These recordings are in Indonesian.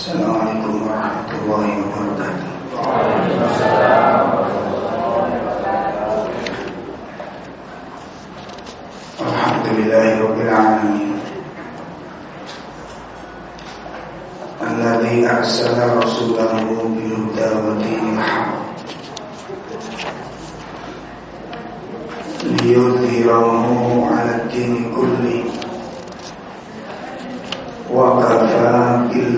السلام عليكم ورحمة الله وبركاته. الحمد لله رب العالمين. الذي أرسل رسوله بالهدى ودين الحق. ليظهره على الدين كله.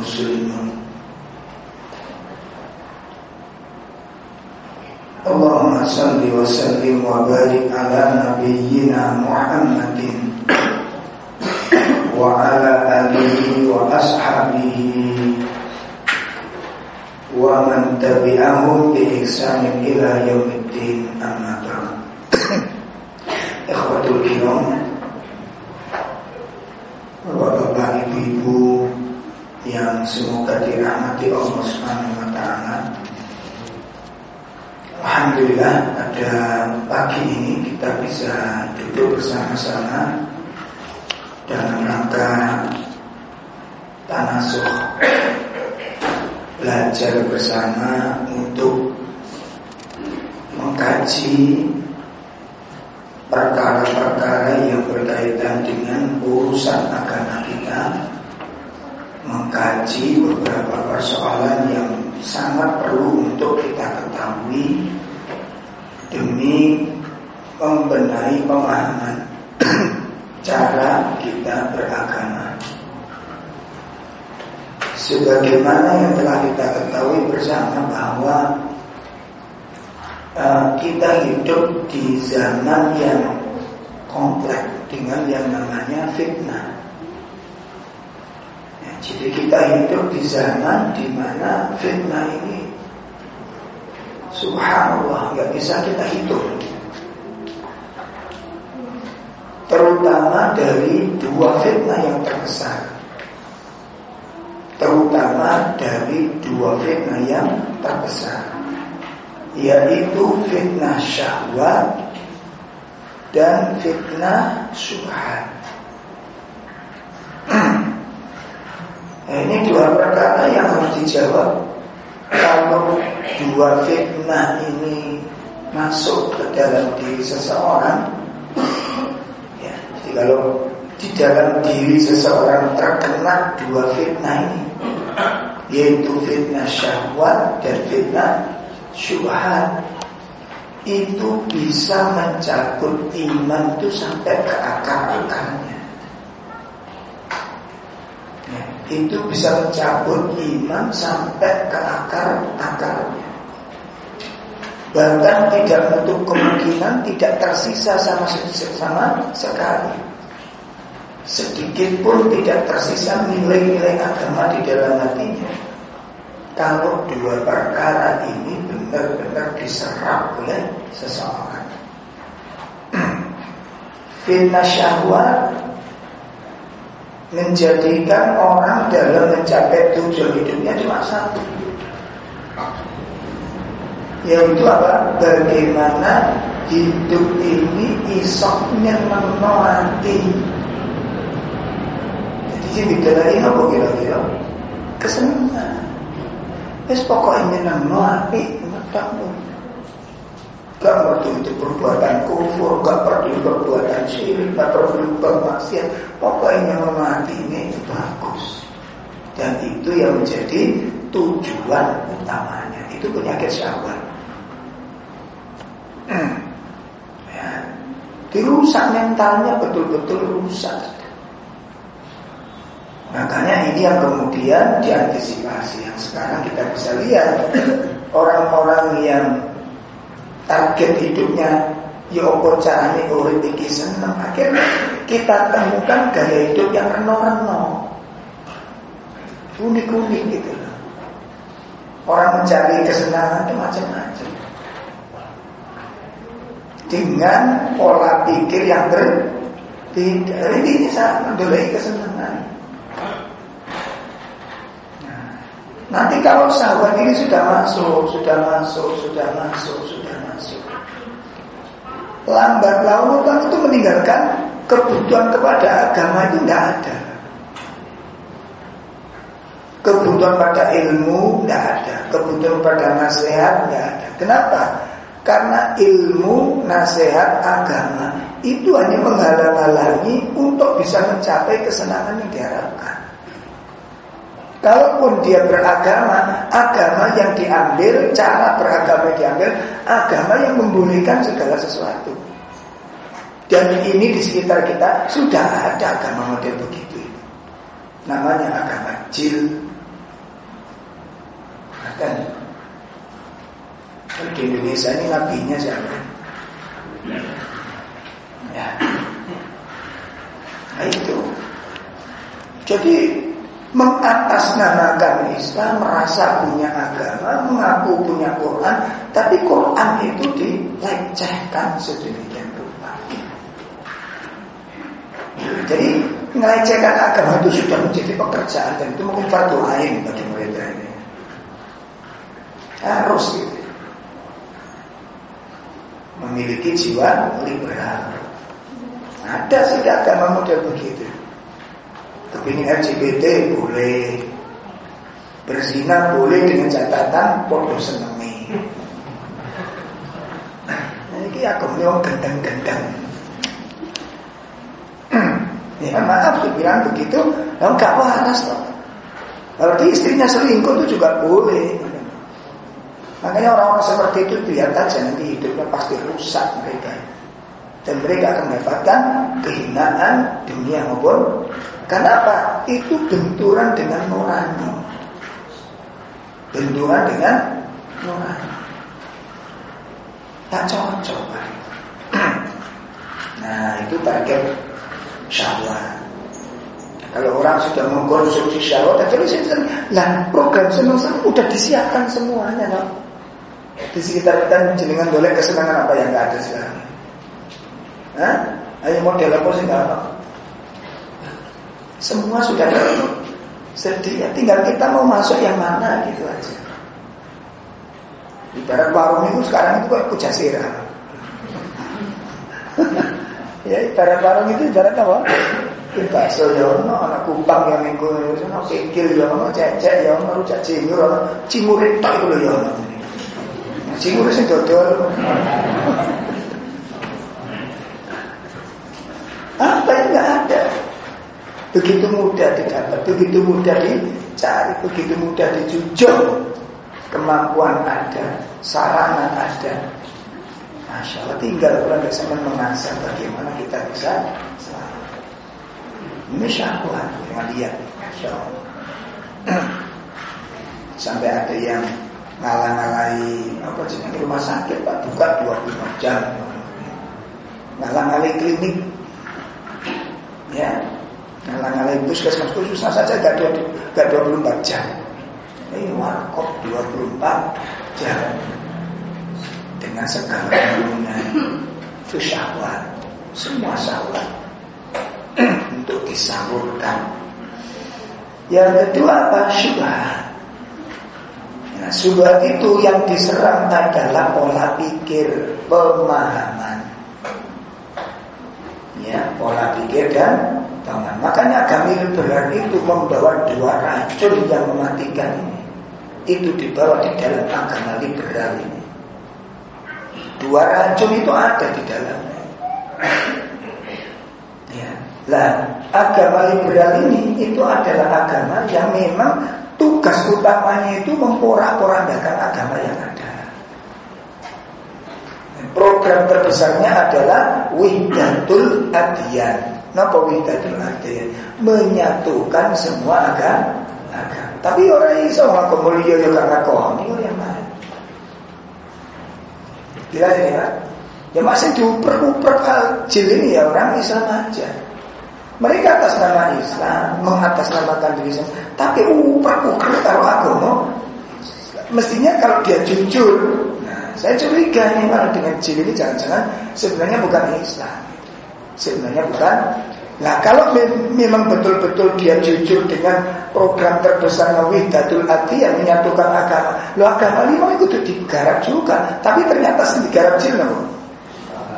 muslimun. Allahumma salli wa sallim wa barik ala nabiyyina Muhammadin wa ala alihi wa ashabihi wa man tabi'ahum bi ihsanin ila yaumiddin. Amma ba'd ikhwatul kiram Bapak-bapak, ibu-ibu yang semoga dirahmati Allah Subhanahu wa taala. Alhamdulillah pada pagi ini kita bisa duduk bersama-sama dalam rangka tanasuh belajar bersama untuk mengkaji perkara-perkara yang berkaitan dengan urusan agama kita mengkaji beberapa persoalan yang sangat perlu untuk kita ketahui demi membenahi pemahaman cara kita beragama. Sebagaimana yang telah kita ketahui bersama bahwa kita hidup di zaman yang kompleks dengan yang namanya fitnah. Ya, jadi kita hidup di zaman di mana fitnah ini Subhanallah nggak bisa kita hitung. Terutama dari dua fitnah yang terbesar. Terutama dari dua fitnah yang terbesar Yaitu fitnah syahwat Dan fitnah subhat Nah, ini dua perkara yang harus dijawab. Kalau dua fitnah ini masuk ke dalam diri seseorang ya, Jadi kalau di dalam diri seseorang terkena dua fitnah ini Yaitu fitnah syahwat dan fitnah syubhat. Itu bisa mencabut iman itu sampai ke akar-akarnya ya, Itu bisa mencabut iman sampai ke akar-akarnya Bahkan tidak menutup kemungkinan tidak tersisa sama, sama sekali. Sedikit pun tidak tersisa nilai-nilai agama di dalam hatinya. Kalau dua perkara ini benar-benar diserap oleh seseorang. Fitnah syahwat Menjadikan orang dalam mencapai tujuan hidupnya cuma satu. Yaitu apa? Bagaimana hidup ini isoknya menolati Jadi sini ini apa kira-kira? Kesenangan. Wis pokoknya nyenengno apik metakmu. Gak perlu itu perbuatan kufur, gak perlu perbuatan syirik, gak perlu bermaksiat. Pokoknya ini itu bagus. Dan itu yang menjadi tujuan utamanya. Itu penyakit syahwat. ya. Dirusak mentalnya betul-betul rusak. Makanya ini yang kemudian diantisipasi. Yang sekarang kita bisa lihat Orang-orang yang target hidupnya Ya apa caranya urip iki? Seneng. Akhirnya kita temukan gaya hidup yang reno-reno. Unik-unik gitu. Loh Orang mencari kesenangan itu macam-macam. Dengan pola pikir yang berbeda ini sangat mendolai kesenangan nah, Nanti kalau sahabat ini sudah masuk, sudah masuk, sudah masuk, sudah masuk lambat laun orang itu meninggalkan kebutuhan kepada agama itu tidak ada. Kebutuhan pada ilmu tidak ada, kebutuhan pada nasihat tidak ada. Kenapa? Karena ilmu, nasihat, agama itu hanya menghalang-halangi untuk bisa mencapai kesenangan yang diharapkan. Kalaupun dia beragama, agama yang diambil, cara beragama yang diambil, agama yang membolehkan segala sesuatu. Dan ini di sekitar kita sudah ada agama model begitu. Namanya agama jil. Dan di Indonesia ini nabinya siapa? Ya. Nah itu. Jadi mengatasnamakan Islam, merasa punya agama, mengaku punya Quran, tapi Quran itu dilecehkan sedemikian rupa. Jadi melecehkan agama itu sudah menjadi pekerjaan dan itu mungkin fardu ain bagi mereka ini. Harus gitu. Memiliki jiwa liberal. Ada sih agama model begitu. Kepingin LGBT boleh Berzina boleh dengan catatan Podo senengi. Nah ini aku nyong gendang-gendang. Ya maaf bilang begitu. Lalu gak waras Kalau di istrinya selingkuh itu juga boleh. Makanya orang-orang seperti itu lihat aja nanti hidupnya pasti rusak mereka. Dan mereka akan mendapatkan kehinaan dunia maupun Kenapa? Itu benturan dengan nurani. Benturan dengan nurani. Tak cocok. Nah, itu target syahwat. Kalau orang sudah mengkonsumsi syahwat, terus itu lah program senang-senang udah disiapkan semuanya, no? Di sekitar kita jenengan boleh kesenangan apa yang nggak ada sekarang? Hah? Ayo model apa sih nggak apa? Semua sudah sedia, tinggal kita mau masuk yang mana gitu aja. Ibarat warung itu sekarang itu kayak kujasira. ya ibarat warung itu ibarat apa? Bakso ya ono, anak kumpang yang minggu ono kikil ya ono, cecek ya ono, rujak cingur ono, cimurit tak itu lho ya ono. Cimurit sing dodol. Apa yang enggak ada? Begitu mudah didapat, begitu mudah dicari, begitu mudah dijujuk. Kemampuan ada, sarana ada. Masya Allah, tinggal orang bisa mengasah bagaimana kita bisa selamat. Ini yang lihat, Masya Allah. Sampai ada yang ngalang-ngalai apa sih rumah sakit Pak buka 24 jam ngalang-ngalai klinik ya Ngalang-ngalang puskesmas susah saja gak, gak 24 jam. Ini warkop 24 jam. Dengan segala ilmunya. Itu syahwat. Semua syahwat. Untuk disalurkan. Yang kedua apa? Syubhat. Nah, subhat itu yang diserang adalah pola pikir, pemahaman. Ya, pola pikir dan Makanya agama liberal itu membawa dua racun yang mematikan ini. Itu dibawa di dalam agama liberal ini. Dua racun itu ada di dalamnya. Ya. Lah, agama liberal ini itu adalah agama yang memang tugas utamanya itu memporak-porandakan agama yang ada. Program terbesarnya adalah Wihdatul Adiyan Napa widatul ya Menyatukan semua agama. agama. Tapi orang iso ngaku mulia ya gak ngakoni yang lain. Jelas ini ya? Ya masih diuper-uper jil ini ya orang Islam aja. Mereka atas nama Islam, mengatasnamakan diri sendiri, tapi uper-uper taruh agama. Mestinya kalau dia jujur, nah saya curiga nih kalau dengan jil ini jangan-jangan sebenarnya bukan Islam. Sebenarnya bukan. Nah kalau memang betul-betul dia jujur dengan program terbesar Nawidatul Ati yang menyatukan agama. Lo agama lima itu digarap juga Tapi ternyata digarap jil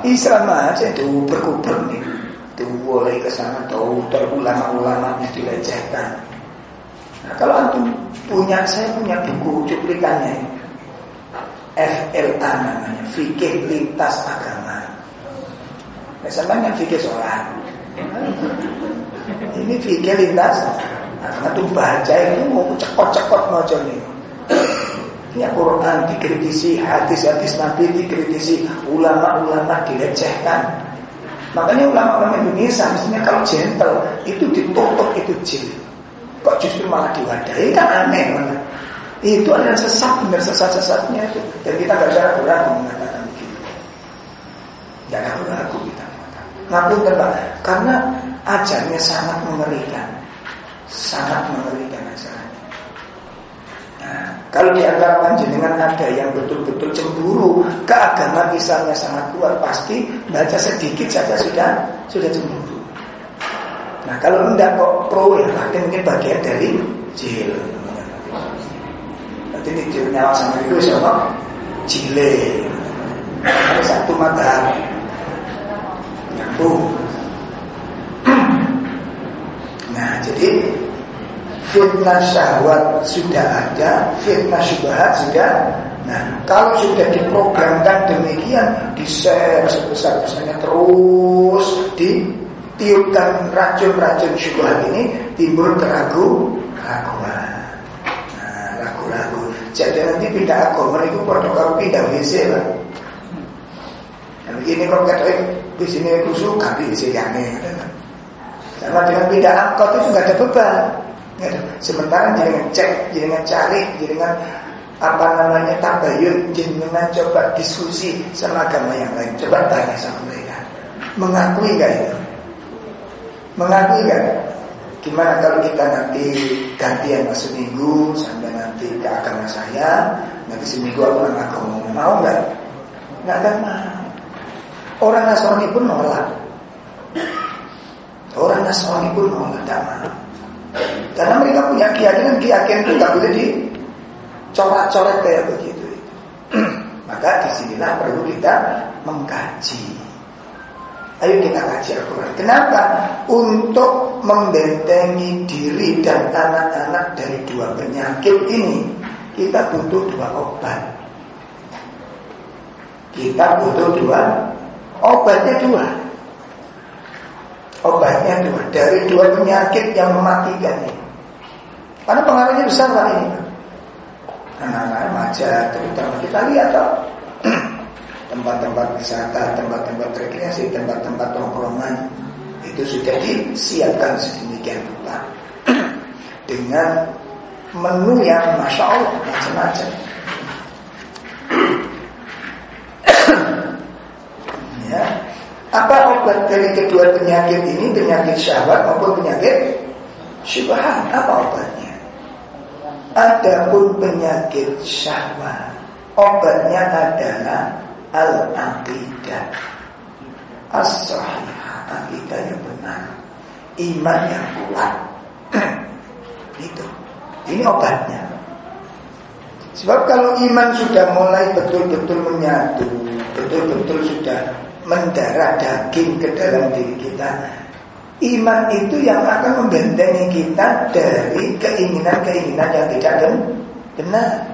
Islam aja itu berkuber nih. Itu boleh ke sana tahu ulama-ulama dilecehkan. Nah kalau antum punya Saya punya buku cuplikannya FLA namanya Fikih Lintas Agama Sama yang fikih sholat. Ini fikir lintas. Tuh baca itu mau cekot-cekot macam ini Ini Quran dikritisi Hadis-hadis Nabi dikritisi Ulama-ulama dilecehkan. Makanya ulama-ulama Indonesia Mestinya kalau gentle Itu ditutup itu jil Kok justru malah diwadahi? Kan aneh mana? Itu adalah sesat Benar sesat-sesatnya itu. Dan kita gak bisa ragu-ragu mengatakan begitu Gak ragu-ragu Ngaku terbang Karena ajarnya sangat mengerikan Sangat mengerikan ajarannya Nah, kalau di antara panjenengan ada yang betul-betul cemburu ke agama misalnya sangat kuat, pasti baca sedikit saja sudah sudah cemburu. Nah, kalau enggak kok pro ya, berarti mungkin bagian dari jil. Nanti ini jil nyawa sama itu siapa? Jile. Satu mata Nah, jadi fitnah syahwat sudah ada, fitnah syubhat sudah. Nah, kalau sudah diprogramkan demikian, di-share sebesar-besarnya terus ditiupkan racun-racun syubhat ini timbul keragu keraguan. Nah, ragu-ragu. Jadi nanti pindah agama itu protokol pindah WC lah. Nah, begini kok di sini kusuk kaki WC yang aneh. Sama dengan pindah angkot itu nggak ada beban. Sementara jangan cek, jangan cari, jangan apa namanya tabayun, jangan coba diskusi sama agama yang lain. Coba tanya sama mereka. Mengakui nggak itu? Mengakui nggak? Gimana kalau kita nanti gantian masuk minggu sampai nanti ke agama saya, nanti seminggu aku ngaku mau nggak? Nggak akan mau. Orang Nasrani pun nolak. Orang Nasrani pun mau agama. Karena mereka punya keyakinan, keyakinan itu tak boleh dicoret-coret kayak begitu. Maka di sinilah perlu kita mengkaji. Ayo kita kaji Al-Quran. Kenapa? Untuk membentengi diri dan anak-anak dari dua penyakit ini, kita butuh dua obat. Kita butuh dua obatnya dua. Obatnya dua. Dari dua penyakit yang mematikan ini. Karena pengaruhnya besar Pak ini? Anak-anak remaja Terutama kita lihat toh. Tempat-tempat wisata Tempat-tempat rekreasi Tempat-tempat tongkrongan Itu sudah disiapkan sedemikian rupa. Dengan menu yang Masya Allah Macam-macam Ya apa obat dari kedua penyakit ini Penyakit syahwat maupun penyakit syubhat Apa obatnya? Adapun penyakit syahwat Obatnya adalah Al-Aqidah. As-Sahihah Aqidah yang benar. Iman yang kuat. Itu. Ini obatnya. Sebab kalau iman sudah mulai betul-betul menyatu Betul-betul sudah mendarah daging ke dalam diri kita. Iman itu yang akan membentengi kita dari keinginan-keinginan yang tidak benar.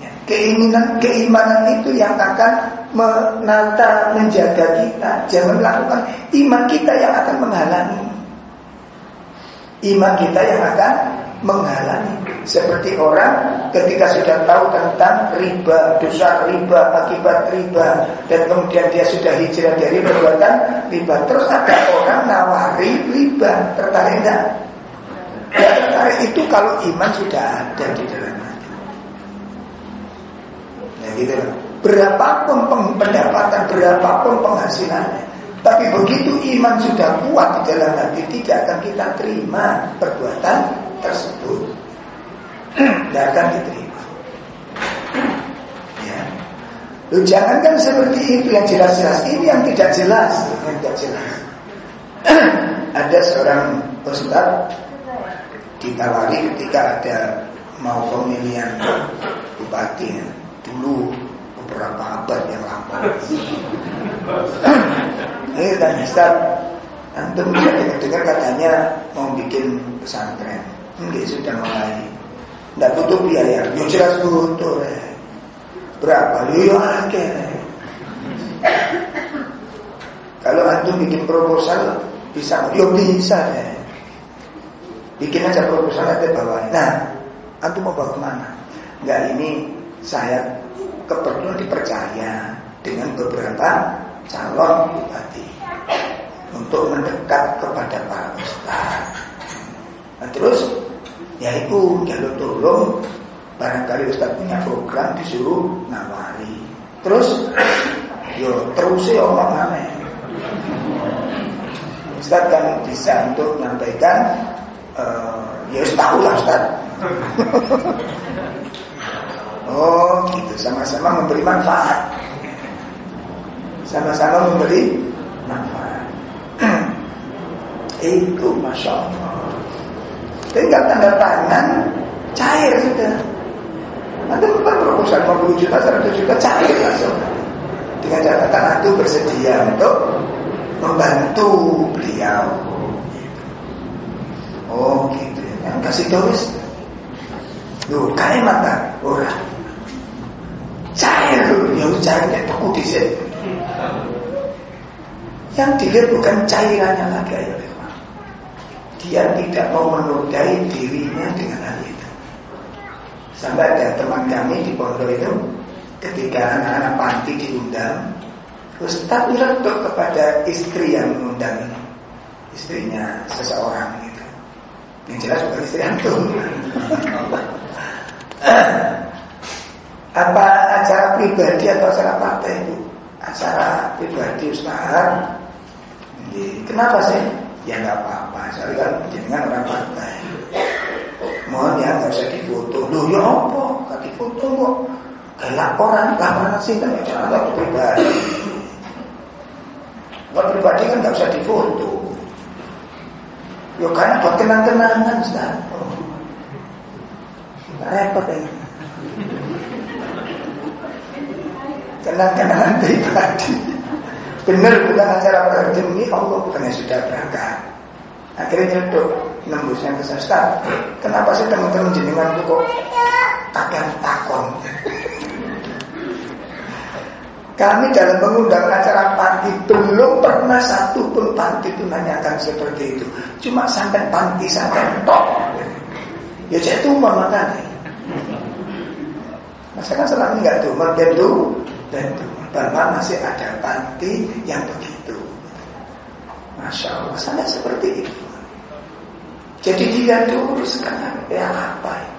Ya, keinginan, keimanan itu yang akan menata, menjaga kita. Jangan melakukan iman kita yang akan menghalangi. Iman kita yang akan menghalangi. Seperti orang ketika sudah tahu tentang riba, dosa riba, akibat riba, dan kemudian dia sudah hijrah dari perbuatan riba. Terus ada orang nawari riba, tertarik enggak? Ya tertarik itu kalau iman sudah ada di dalam hati. Ya gitu. Berapapun pendapatan, berapapun penghasilannya. Tapi begitu iman sudah kuat di dalam hati, tidak akan kita terima perbuatan tersebut. Tidak akan diterima. Ya. Lu jangan kan seperti itu yang jelas-jelas. Ini yang tidak jelas, yang tidak jelas. ada seorang ustaz ditawari ketika ada mau pemilihan bupati dulu beberapa abad yang lampau. Ini tanya Ustaz, antum dengar katanya mau bikin pesantren. Enggak sudah mulai. Tidak butuh biaya. Ya jelas butuh. Ya. Berapa? Ya akhirnya. Kalau antum bikin proposal bisa, ya bisa deh. Bikin aja proposal nanti bawa. Nah, antum mau bawa ke mana? Enggak ini saya kebetulan dipercaya dengan beberapa calon bupati untuk mendekat kepada para ustaz. Nah, terus ya itu jalur tolong barangkali ustaz punya program disuruh nawari. Terus yo terus ya omong aneh. Ustaz kan bisa untuk menyampaikan uh, ya tahu lah Ustaz. Oh gitu sama-sama memberi manfaat Sama-sama memberi manfaat Itu Masya Allah Tinggal tanda tangan Cair sudah. Nanti bukan proposal 50 juta 100 juta cair langsung. Dengan catatan itu bersedia untuk Membantu beliau. Oh gitu Yang kasih tulis Loh, kayak mata orang cair. Yang cairnya beku di sini. Yang dilihat bukan cairannya lagi ya Dia tidak mau menodai dirinya dengan hal itu. Sampai ada teman kami di pondok itu ketika anak-anak panti diundang, Ustaz retuk kepada istri yang mengundang ini, istrinya seseorang gitu. Yang jelas bukan istri antum. Apa acara pribadi atau acara partai itu? Acara pribadi Ustaz. Kenapa sih? Ya nggak apa-apa. Saya kan dengan orang partai. Mohon ya nggak usah difoto. Loh ya apa? Gak difoto kok. Kayak laporan, laporan sih kan acara waktu pribadi. Waktu pribadi kan nggak usah difoto. Ya karena buat kenang-kenangan. Oh. Repot ya. kenang-kenangan pribadi. Benar bukan acara ini Allah bukannya sudah berangkat. Akhirnya nyedok nembusnya ke Ustaz. Kenapa sih teman-teman jenengan itu kok kakek takon? Kami dalam mengundang acara panti belum pernah satu pun panti itu nanyakan seperti itu. Cuma sampai panti sampai top. Ya saya itu makanya. Masa kan selama ini nggak tuh, mereka dan bahwa masih ada panti yang begitu. Masya Allah, sangat seperti itu. Jadi dia dulu sekarang ya apa ya?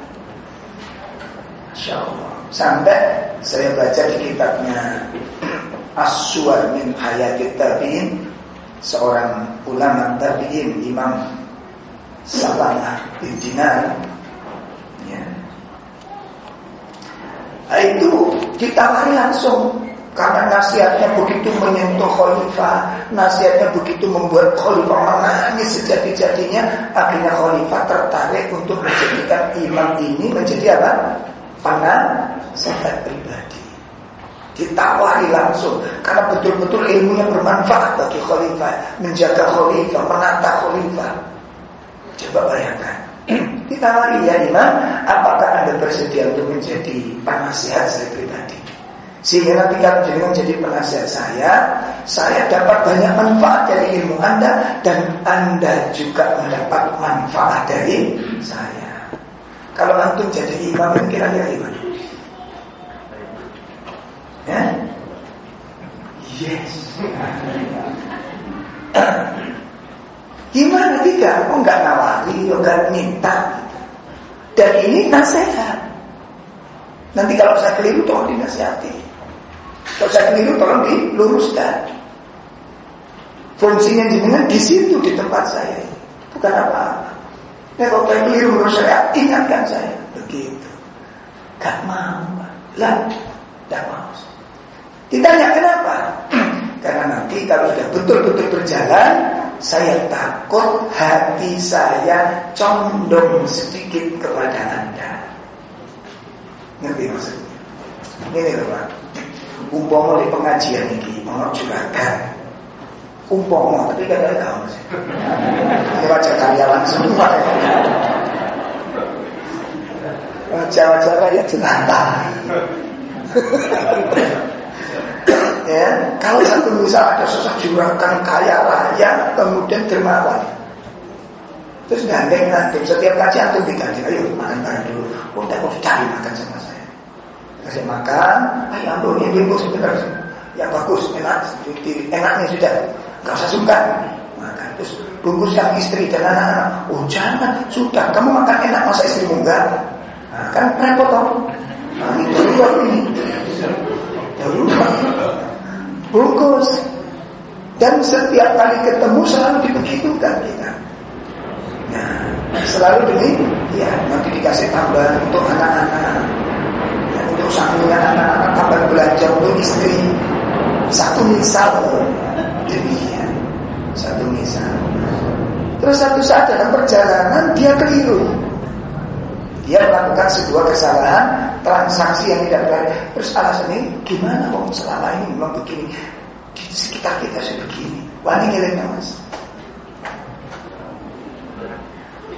Masya Allah. Sampai saya baca di kitabnya As-Suwar min Hayatit Tabi'in Seorang ulama tabi'in Imam Salamah bin Dinar Nah, itu ditawari langsung karena nasihatnya begitu menyentuh khalifah, nasihatnya begitu membuat khalifah menangis sejati-jatinya, akhirnya khalifah tertarik untuk menjadikan imam ini menjadi apa? Penasehat pribadi. Ditawari langsung karena betul-betul ilmunya bermanfaat bagi khalifah, menjaga khalifah, menata khalifah. Coba bayangkan. Ditawari ya Imam, apakah Anda bersedia untuk menjadi penasihat saya pribadi? Sehingga nanti kalau jenengan jadi penasihat saya, saya dapat banyak manfaat dari ilmu Anda dan Anda juga mendapat manfaat dari saya. Kalau antum jadi imam kira-kira gimana? Ya? Yes. Gimana tidak? Kok nggak nawari, nggak minta. Dan ini nasihat. Nanti kalau saya keliru tolong dinasihati. Kalau saya keliru tolong diluruskan. Fungsinya jenengan di situ di tempat saya. Bukan apa-apa. Nah kalau saya keliru menurut saya ingatkan saya. Begitu. Gak mau. Lah, gak mau. Ditanya kenapa? Karena nanti kalau sudah betul-betul berjalan, saya takut hati saya condong sedikit kepada Anda. Ngerti maksudnya? Ini loh Pak. Umpama di pengajian ini, mau juragan. Umpama, tapi kadang tahu sih. Wajah karyawan semua. Wajah-wajah rakyat jelata. ya, kalau satu misal ada sosok juragan kaya raya, kemudian dermawan, terus gandeng nanti setiap kaji antum diganti, ayo makan bareng dulu. Oh, mau cari makan sama saya. Kasih makan, ayo ambil ini bungkus sebentar. Ya bagus, enak, enaknya sudah, nggak usah sungkan. Makan terus bungkuskan istri dan anak-anak. Oh jangan, sudah, kamu makan enak masa istrimu enggak? Nah, kan repot toh. Nah, ini ini. Bungkus. Dan setiap kali ketemu selalu dibegitukan kita. Nah, selalu ini, ya nanti dikasih tambahan untuk anak-anak, ya, untuk sambungan anak-anak, tambah belajar untuk istri. Satu misal demikian, satu misal. Terus satu saat dalam perjalanan dia keliru. Dia melakukan sebuah kesalahan transaksi yang tidak baik. Terus alasannya gimana kok selama ini memang begini di sekitar kita sudah begini. Wani ngiling mas.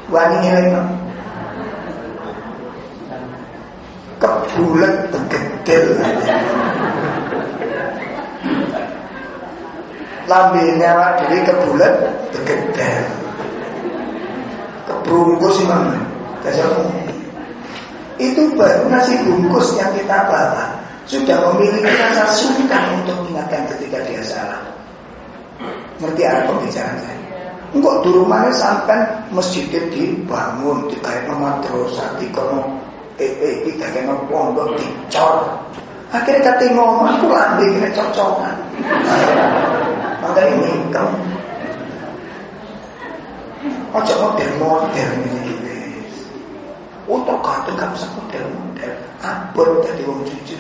Wani ngiling kebulet begedel lambene awak kebulet begedel kebrungkus imam kasih itu baru nasi bungkus yang kita bawa sudah memiliki rasa sungkan untuk mengingatkan ketika dia salah. Ngerti apa pembicaraan saya? Enggak di rumahnya sampai masjid dibangun, dikayak madrasah, dikono eh eh dikayak pondok dicor. Akhirnya kata ngomong, aku lambe kena cocokan. Makanya kamu Ojo model-model ini untuk kata gak usah model-model. Abon tadi wong jujur.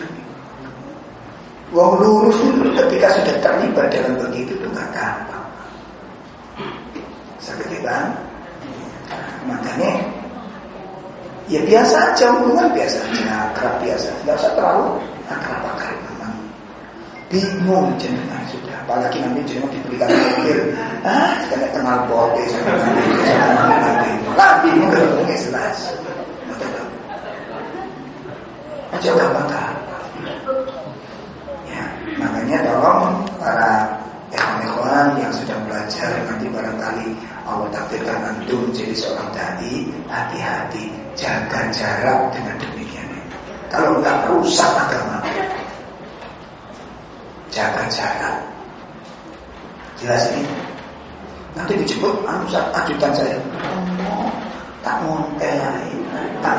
Wong lurus itu ketika sudah terlibat dalam begitu itu gak gampang. Sakit bang. Makanya ya biasa aja hubungan biasa aja, akrab biasa. Gak usah terlalu akrab-akrab memang. Bingung jenengan sudah, apalagi nanti jenengan diberikan mobil. Ah, kena kenal bote nanti. Nanti mungkin jelas aja gampang Ya, makanya tolong para ikhwan yang sudah belajar nanti barangkali Allah takdirkan antum jadi seorang dai, hati-hati, jaga jarak dengan demikian. Kalau enggak rusak agama. Jaga jarak. Jelas ini. Nanti dijemput anu ajudan saya. Oh, tak ngontel tak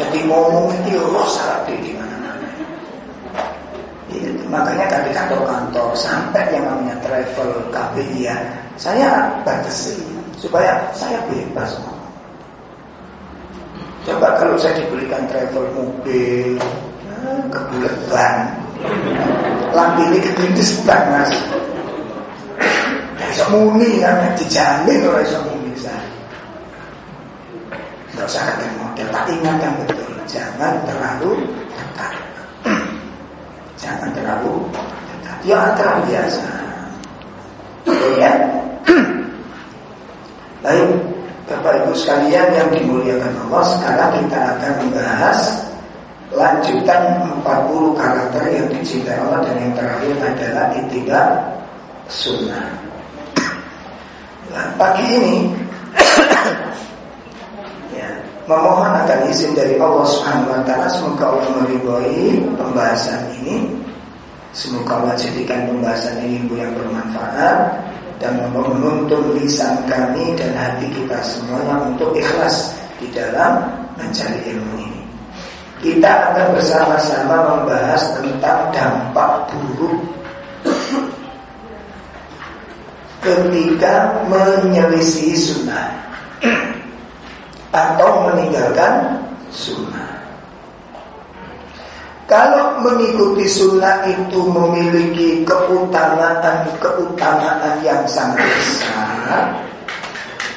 jadi ngomong itu roh salah di mana-mana ya, makanya kan di kantor-kantor sampai yang namanya travel ya saya batasi supaya saya bebas coba kalau saya dibelikan travel mobil nah, kebulet ban lampu ini kegendis banget Bisa muni kan dijamin oleh iso muni saya Gak usah kata model, tak ingatkan betul. Jangan terlalu dekat. Jangan terlalu dekat. Ya antara biasa. Ya? Baik, Bapak Ibu sekalian yang dimuliakan Allah, sekarang kita akan membahas lanjutan 40 karakter yang dicintai Allah dan yang terakhir adalah itibar sunnah. Nah, pagi ini memohon akan izin dari Allah Subhanahu wa taala semoga Allah meridhoi pembahasan ini. Semoga Allah jadikan pembahasan ini yang bermanfaat dan menuntun lisan kami dan hati kita semuanya untuk ikhlas di dalam mencari ilmu ini. kita akan bersama-sama membahas tentang dampak buruk ketika menyelisih sunnah atau meninggalkan sunnah. Kalau mengikuti sunnah itu memiliki keutamaan-keutamaan yang sangat besar,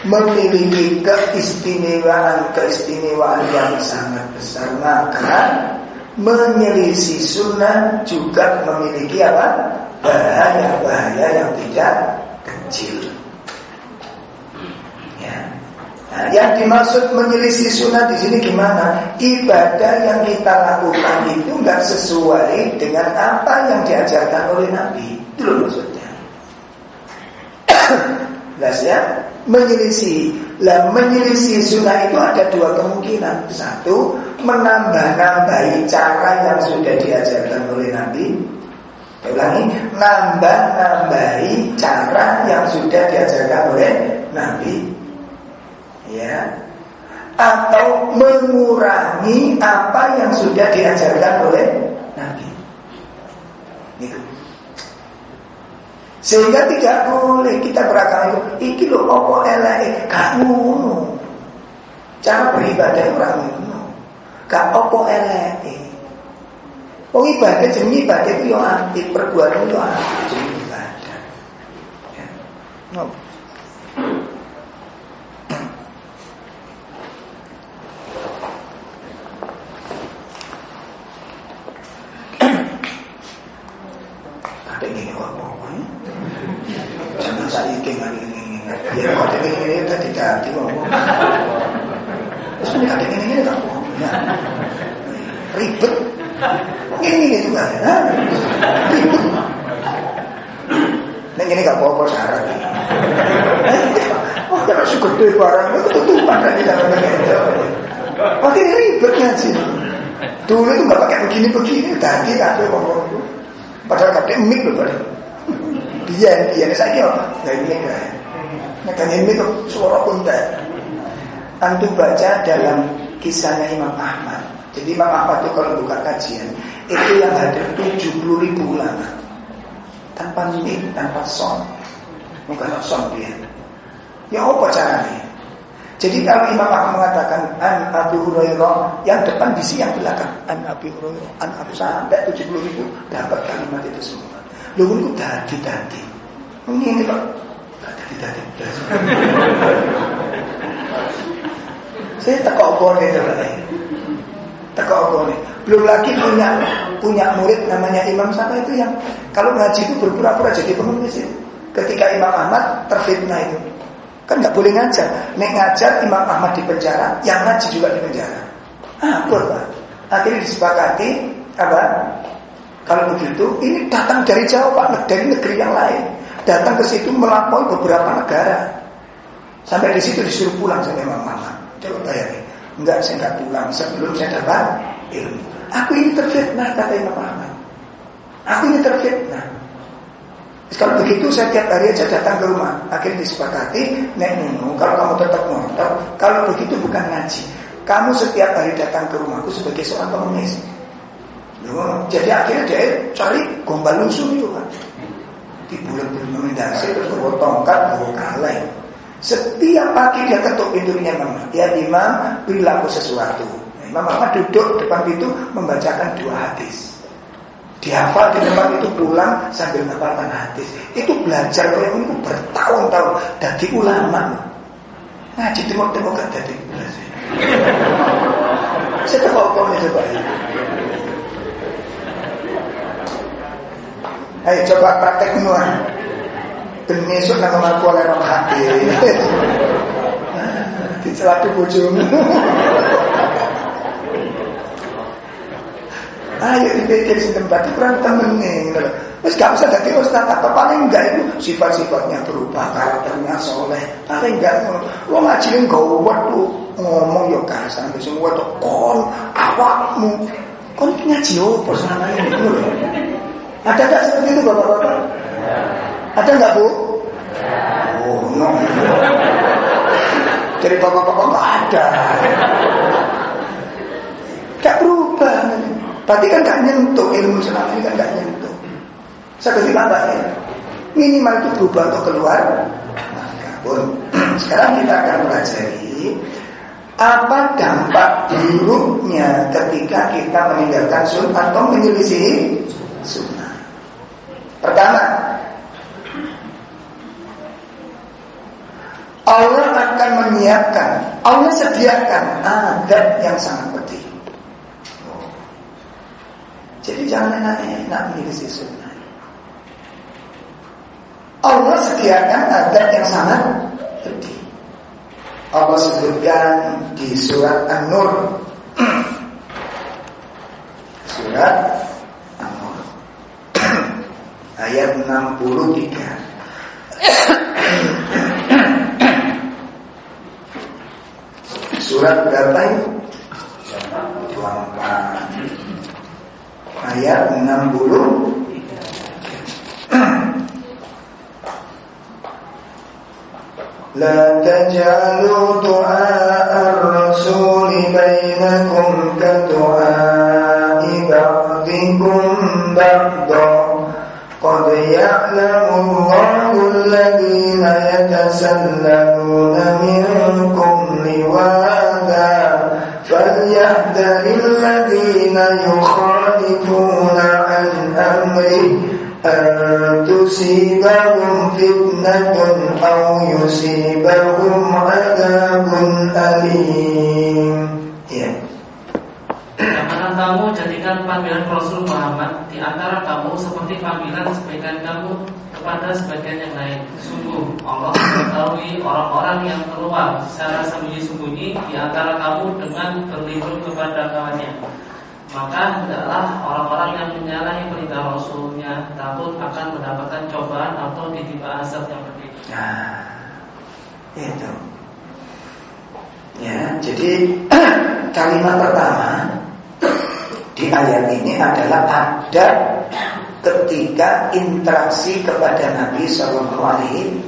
memiliki keistimewaan-keistimewaan yang sangat besar, maka menyelisih sunnah juga memiliki apa? Bahaya-bahaya yang tidak kecil. Nah, yang dimaksud menyelisih sunnah di sini gimana? Ibadah yang kita lakukan itu nggak sesuai dengan apa yang diajarkan oleh Nabi. Itu loh maksudnya. Jelas ya? Menyelisih. Lah menyelisih sunnah itu ada dua kemungkinan. Satu, menambah-nambahi cara yang sudah diajarkan oleh Nabi. Saya ulangi, nambah-nambahi cara yang sudah diajarkan oleh Nabi ya atau mengurangi apa yang sudah diajarkan oleh Nabi. Gitu. Sehingga tidak boleh kita berakal itu iki lho apa elek kamu Cara beribadah orang ngono. Gak apa elek. Oh ibadah jenenge ibadah itu yo apik, perbuatan yo apik jenenge ibadah. Ya. No. Ya kok ini ini tadi ganti ngomong. Terus ini kadang ini ini tak ya. Ribet. Ini ini juga ya. Ribet. Nah ini gak apa-apa syarat. Oh kalau segede barang itu ketutupan kan di dalam itu. Makin ribet ngaji. Dulu itu gak pakai begini-begini, tadi ada ngomong itu. Padahal kadang mik loh, Dia, dia, saya apa? Gak ini kan. Makanya ini tuh suara kuntet. Antum baca dalam kisahnya Imam Ahmad. Jadi Imam Ahmad itu kalau buka kajian itu yang hadir 70 ribu ulama tanpa mic, tanpa son, bukan son dia. Ya apa caranya? Jadi kalau Imam Ahmad mengatakan an Abu Hurairah yang depan bisi yang belakang an Abu Hurairah an Abu sampai 70 ribu dapat kalimat itu semua. Lalu itu tadi tadi. Ini kok tidak tidak. Saya tekok bone coba Tekok bone. Belum lagi punya punya murid namanya Imam siapa itu yang kalau ngaji itu berpura-pura jadi pengemis itu. Ketika Imam Ahmad terfitnah itu. Kan nggak boleh ngajar. Nek ngajar Imam Ahmad di penjara, yang ngaji juga di penjara. Ah, Pak. Akhirnya disepakati apa? Kalau begitu, ini datang dari Jawa Pak, dari negeri yang lain datang ke situ melampaui beberapa negara. Sampai di situ disuruh pulang sama Imam Ahmad. Coba bayangin. Enggak, saya enggak pulang sebelum saya dapat ilmu. Aku ini terfitnah kata Imam Ahmad. Aku ini terfitnah. Kalau begitu saya tiap hari aja datang ke rumah. Akhirnya disepakati, nek nunu, kalau kamu tetap ngotot, kalau begitu bukan ngaji. Kamu setiap hari datang ke rumahku sebagai seorang pengemis. Jadi akhirnya dia cari gombal lusuh itu kan di bulan rekomendasi terus bawa tongkat bawa kaleng setiap pagi dia ketuk pintunya mama ya imam perilaku sesuatu Imam Ahmad duduk depan pintu membacakan dua hadis dihafal di tempat itu pulang sambil menghafalkan hadis itu belajar kayak itu bertahun-tahun dari ulama ngaji tengok-tengok gak dari belajar saya kok itu coba Ayo coba praktek. Dan besok nama aku oleh orang hati. Di celatu bojomu. Ayo dipikir si tempat itu kurang temenin. Terus gak usah jadi ustaz apa paling enggak itu sifat-sifatnya berubah, karakternya soleh. Paling enggak lo ngajiin gawat lu ngomong yo kasar semua tuh kon awakmu kon ngaji opo sana ini ada nggak seperti itu bapak-bapak? Ada nggak bu? Oh no. Dari bapak-bapak nggak ada. Gak berubah Berarti kan gak nyentuh ilmu selama ini kan gak nyentuh. Seperti apa ya? Minimal itu berubah untuk keluar. Maka pun sekarang kita akan pelajari apa dampak buruknya ketika kita meninggalkan sunnah atau menyelisih sunnah. Pertama, Allah akan menyiapkan, Allah sediakan adab yang sangat penting. Jadi jangan enak-enak menyelisih sunnah. Allah sediakan adab yang sangat penting. Allah sebutkan di surat An-Nur. surat An-Nur. Ayat 63. Surat berapa itu? 24 Ayat 60 لا تجعلوا دعاء الرسول بينكم كدعاء بعضكم بعضا قد يعلم الله الذين يتسللون منكم لواذا فليحذر الذين يخالفون عن أمره أن تصيبهم فتنة أو يصيبهم عذاب أليم yeah. Janganlah kamu jadikan panggilan Rasul Muhammad di antara kamu seperti panggilan sebagian kamu kepada sebagian yang lain. Sungguh Allah mengetahui orang-orang yang keluar secara sembunyi-sembunyi di antara kamu dengan berlindung kepada kawannya. Maka hendaklah orang-orang yang menyalahi perintah Rasulnya takut akan mendapatkan cobaan atau ditimpa azab yang berbeda. Nah, itu. Ya, jadi kalimat pertama di ayat ini adalah ada ketika interaksi kepada Nabi Shallallahu Alaihi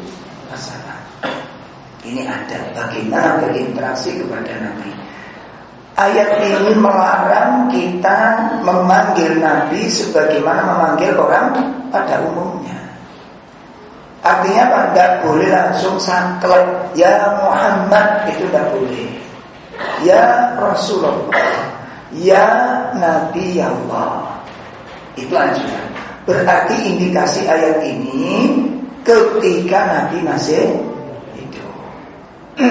Wasallam. Ini ada bagaimana berinteraksi kepada Nabi. Ayat ini melarang kita memanggil Nabi sebagaimana memanggil orang pada umumnya. Artinya apa? Tidak boleh langsung saklek Ya Muhammad itu tidak boleh. Ya Rasulullah Ya Nabi Allah. Itu aja Berarti indikasi ayat ini Ketika Nabi masih hidup.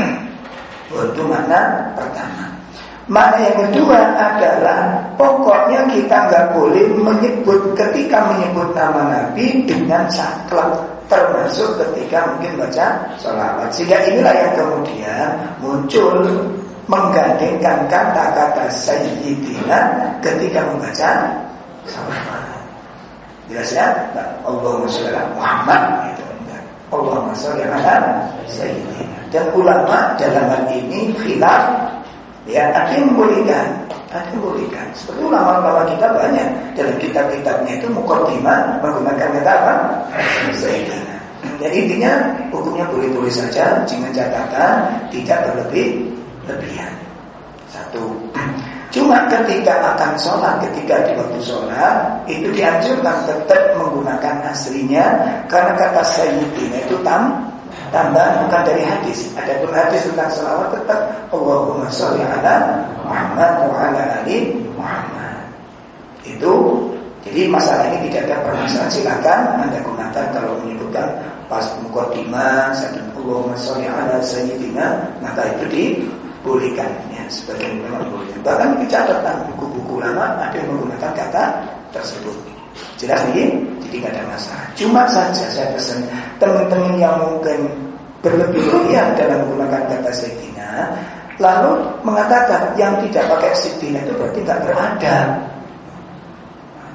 Itu mana pertama Mana yang kedua adalah Pokoknya kita nggak boleh menyebut Ketika menyebut nama Nabi Dengan saklek Termasuk ketika mungkin baca sholawat Sehingga inilah yang kemudian muncul menggandengkan kata-kata Sayyidina ketika membaca salawat. Jelas ya? Allahumma sholli Muhammad itu enggak. Allahumma sholli ala Sayyidina. Dan ulama dalam hal ini khilaf ya yang membolehkan, yang membolehkan. Seperti ulama-ulama kita banyak dalam kitab-kitabnya itu mukaddimah menggunakan kata apa? Sayyidina. Jadi intinya hukumnya boleh-boleh saja dengan catatan tidak berlebih lebihan. Satu. Cuma ketika akan sholat, ketika di waktu sholat itu dianjurkan tetap menggunakan aslinya karena kata sayyidina itu tam tambahan bukan dari hadis. Ada pun hadis tentang salawat tetap Allahumma sholli ala Muhammad wa ala ali Muhammad. Itu jadi masalah ini tidak ada permasalahan silakan anda gunakan kalau menyebutkan pas mukaddimah satu Allahumma sholli ala sayyidina maka itu di bolehkan ya sebagian ulama boleh bahkan di catatan buku-buku lama ada yang menggunakan kata tersebut jelas nih jadi tidak ada masalah cuma saja saya pesan teman-teman yang mungkin berlebih-lebihan dalam menggunakan kata Sayyidina lalu mengatakan yang tidak pakai Sayyidina itu berarti tidak beradab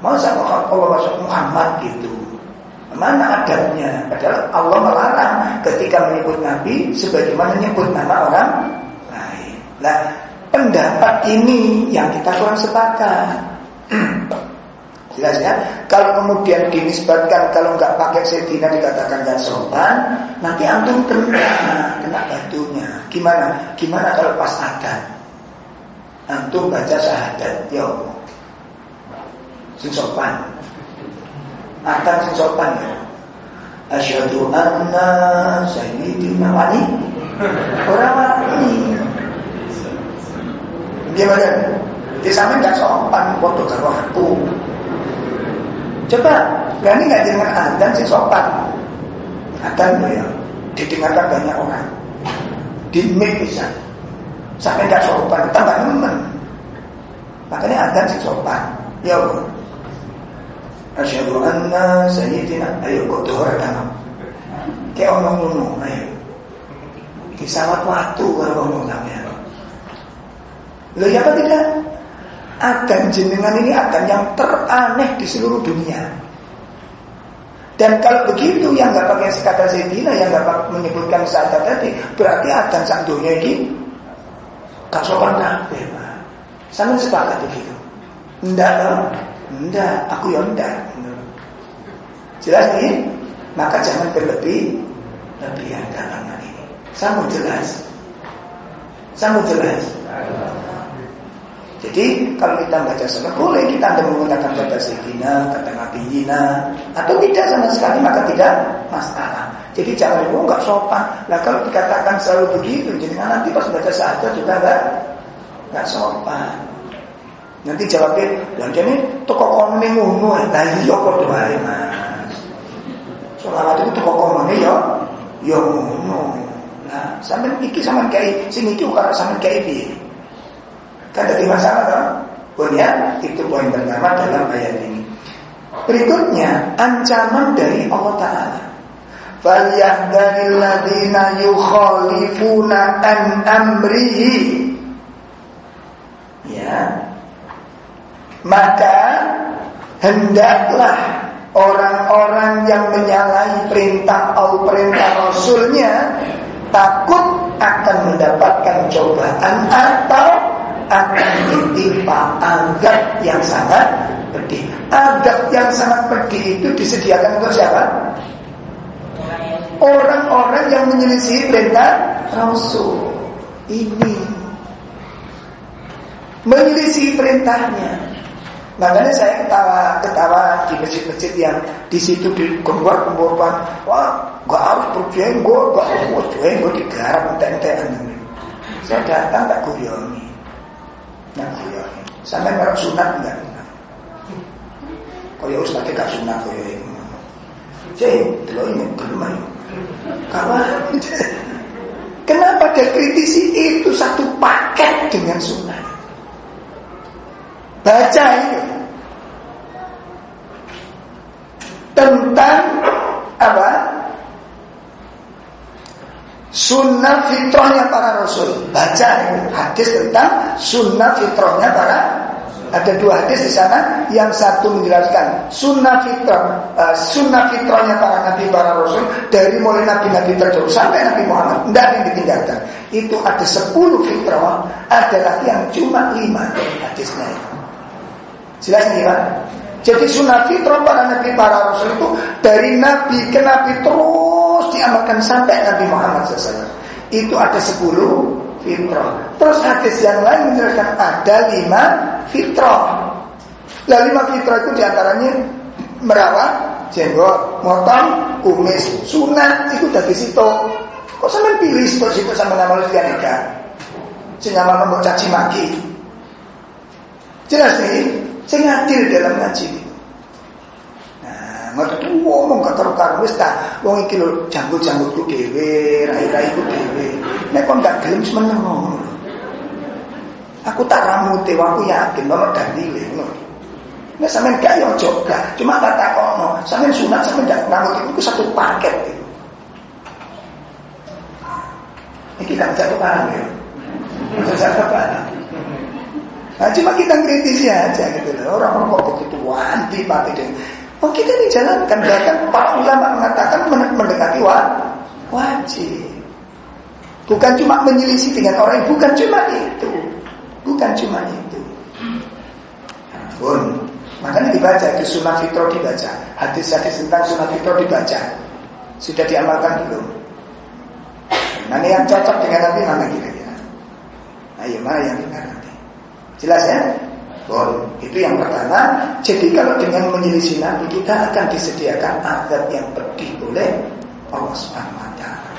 masa Allah masuk Muhammad gitu Mana adabnya? Padahal Allah melarang ketika menyebut Nabi sebagaimana menyebut nama orang Nah, pendapat ini yang kita kurang sepakat. Jelas ya? Kalau kemudian dinisbatkan kalau nggak pakai sedina dikatakan nggak sopan, nanti antum kena kena batunya. Gimana? Gimana kalau pas ada? Antum baca syahadat, ya Allah. sing sopan. Akan sing sopan ya. Asyhadu anna sayyidina wali. Orang wali. Gimana? Di sana nggak sopan, foto karo aku. Coba, berani nggak dengan adzan sing sopan? Adzan ya, didengarkan banyak orang. Di mic bisa. Sampai nggak sopan, tambah nemen. Makanya adzan sing sopan. Ya Allah. Asyhadu anna sayyidina ayo kok dohor kamu. Kayak orang ngono, ayo. Kisawat waktu kalau ngomong sampean. Loh ya apa tidak? Akan jenengan ini akan yang teraneh di seluruh dunia. Dan kalau begitu yang nggak pakai kata Sayyidina, yang nggak menyebutkan saat tadi, berarti akan sak dunia ini kasopan kabeh, Pak. Sama sepakat begitu. Enggak dong. Enggak, aku ya enggak. Jelas nih? Maka jangan berlebih lebihan dalam hal ini. Sama jelas. Sama jelas. Jadi kalau kita baca salat boleh kita ada menggunakan kata Sayyidina, kata Nabiyina atau tidak sama sekali maka tidak masalah. Jadi jangan oh nggak sopan. Nah kalau dikatakan selalu begitu, jadi nanti pas baca saja juga nggak nggak sopan. Nanti jawabnya, dan jadi toko komune ngono, lah iya kok doae mas. Selawat itu toko komune ya, ya ngono. Nah, sampai iki sama kayak sing iki karo sampe kayak piye? Kan jadi masalah kan? Punya itu poin pertama dalam ayat ini. Berikutnya ancaman dari Allah Taala. Falyahdharil ladzina yukhalifuna an amrihi. Ya, maka hendaklah orang-orang yang menyalahi perintah Allah perintah Rasulnya takut akan mendapatkan cobaan atau akan ditimpa adab yang sangat pedih. Adab yang sangat pedih itu disediakan untuk siapa? Orang-orang yang menyelisih perintah Rasul. Ini menyelisih perintahnya. Makanya saya ketawa ketawa di masjid-masjid yang di situ di keluar pembuatan, wah gak harus berjenggot, gak harus berjenggot digarap entek-entekan. Saya datang tak guyomi, nak guyomi. Sampai nggak sunat enggak? Kaya ustadz gak sunat kaya ini. Jadi, dulu ini gelem Kawan, kenapa dia kritisi itu satu paket dengan sunat? Baca ini tentang apa? Sunnah fitrahnya para rasul. Baca hadis tentang sunnah fitrahnya para ada dua hadis di sana. Yang satu menjelaskan sunnah fitrah, uh, sunnah fitrahnya para nabi para rasul dari mulai nabi-nabi terdahulu sampai Nabi Muhammad. Tidak yang ditinggalkan. Itu ada sepuluh fitrah, ada lagi yang cuma lima hadisnya itu. Jelas Pak? Jadi sunnah fitrah para nabi para rasul itu dari nabi ke nabi terus diamalkan sampai Nabi Muhammad SAW. Itu ada sepuluh fitrah. Terus hadis yang lain menjelaskan ada lima fitrah. Nah lima fitrah itu di antaranya merawat jenggot, motong, kumis, sunat itu dari situ. Kok sampai pilih situ situ sama nama lu nikah? Sehingga mau caci maki. Jelas nih, saya ngadil dalam ngaji. Nah, ngoten ngomong karo-karo wis ta, wong iki lho janggut-janggutku dhewe, rai-raiku dhewe. Nek kok gak gelem ngono. Aku tak ramute, aku yakin banget dalile ngono. Nek sampean gak yo aja cuma tak takokno. Sampean sunat sampean gak ramut itu satu paket. Ini kan satu paham ya. Satu paham. Nah, cuma kita kritisi aja gitu loh. Orang-orang kok begitu anti mati deh. Oh kita dijalankan bahkan para ulama mengatakan mendekati wajib. Bukan cuma menyelisih dengan orang, bukan cuma itu, bukan cuma itu. Pun, makanya dibaca itu sunnah fitro dibaca, hadis-hadis tentang sunnah fitro dibaca, sudah diamalkan belum? Mana yang cocok dengan Nabi mana kira-kira? Ayo mana yang kita Jelas ya? Itu yang pertama. Jadi kalau dengan menyelisih Nabi kita akan disediakan adab yang pedih oleh Allah Subhanahu wa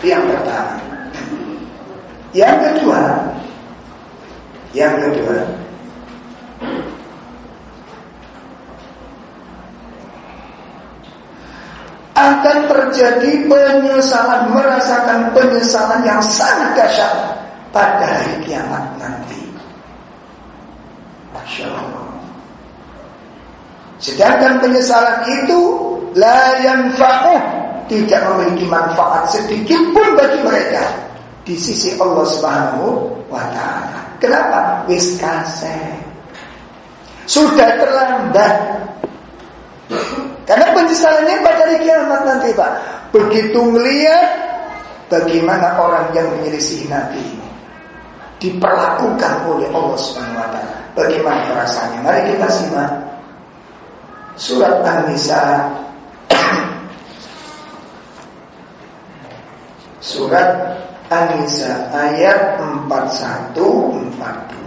yang pertama. Yang kedua, yang kedua, akan terjadi penyesalan, merasakan penyesalan yang sangat dahsyat pada hari kiamat nanti. Masya. Sedangkan penyesalan itu la yanfa'uh tidak memiliki manfaat sedikit pun bagi mereka di sisi Allah Subhanahu wa taala. Kenapa? Wis Sudah terlambat. Karena penyesalannya pada hari kiamat nanti Pak. Begitu melihat bagaimana orang yang menyelisih Nabi diperlakukan oleh Allah Subhanahu wa taala. Bagaimana perasaannya? Mari kita simak surat An-Nisa Surat An-Nisa ayat 41 42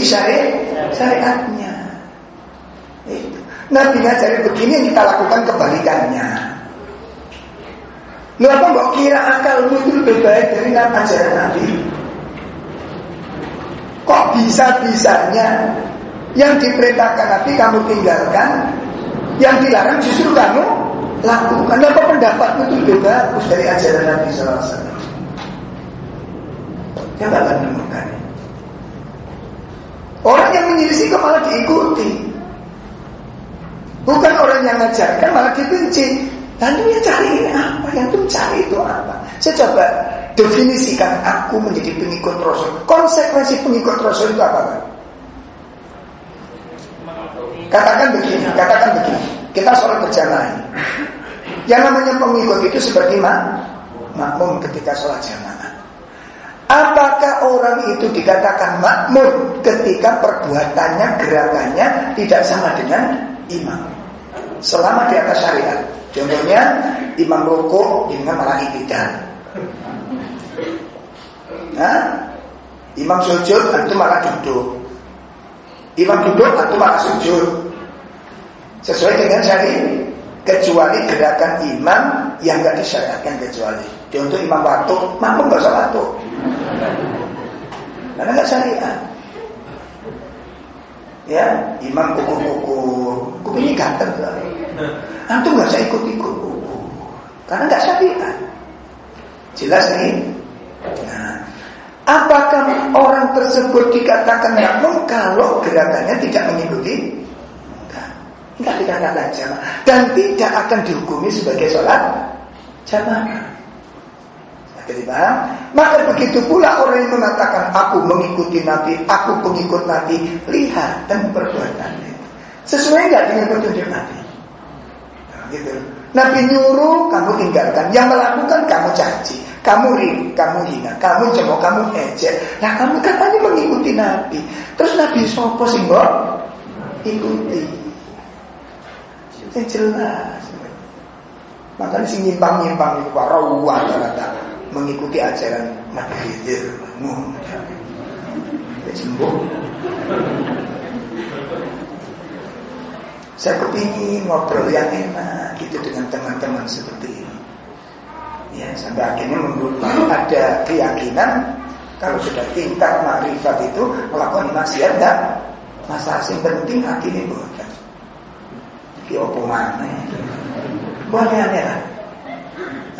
Menyelisih syariat syariatnya itu. Nabi ngajari begini yang kita lakukan kebalikannya Lu apa mbok kira akalmu itu lebih baik dari ajaran Nabi? Kok bisa-bisanya yang diperintahkan Nabi kamu tinggalkan, yang dilarang justru kamu lakukan. Apa pendapatmu itu lebih bagus dari ajaran Nabi SAW? Coba kan menemukan. Orang yang diikuti. Bukan orang yang mengajarkan malah dibenci. Lalu ya cari ini apa? Yang tuh cari itu apa? Saya coba definisikan aku menjadi pengikut Rasul. Konsekuensi pengikut Rasul itu apa? Pak? Katakan begini, katakan begini. Kita sholat berjamaah. Yang namanya pengikut itu seperti mak makmum ketika sholat jamaah. Apakah orang itu dikatakan makmum ketika perbuatannya, gerakannya tidak sama dengan imam? Selama di atas syariat. Contohnya imam rukuk dengan malah ibtidah. Nah, imam sujud itu malah duduk. Imam duduk atau malah sujud. Sesuai dengan syariat kecuali gerakan imam yang nggak disyariatkan kecuali. Contoh imam waktu, mampu nggak usah waktu. Karena nggak syariat. Ya, imam kukur-kukur, kupingnya ganteng lah. Antum nggak usah ikut-ikut karena nggak syariat. Jelas nih. Nah, apakah orang tersebut dikatakan makmum kalau gerakannya tidak mengikuti? Enggak. Enggak dikatakan jamaah dan tidak akan dihukumi sebagai sholat jamaah. Paham? Maka begitu pula orang yang mengatakan aku mengikuti Nabi, aku pengikut Nabi, lihat dan perbuatannya. Sesuai nggak dengan petunjuk Nabi? Nah, gitu. Nabi nyuruh kamu tinggalkan, yang melakukan kamu caci, kamu ri, kamu hina, kamu cemok, kamu ejek. Nah kamu katanya mengikuti Nabi. Terus Nabi sopo sih Ikuti. Itu jelas. Makanya si nyimpang-nyimpang itu para rata-rata mengikuti ajaran Nabi ya sembuh. Saya kepingin ngobrol yang enak gitu dengan teman-teman seperti ini. Ya sampai akhirnya menurut ada keyakinan kalau sudah tingkat makrifat itu melakukan maksiat enggak. Masa asing penting ini bukan di opo mana? Boleh aneh lah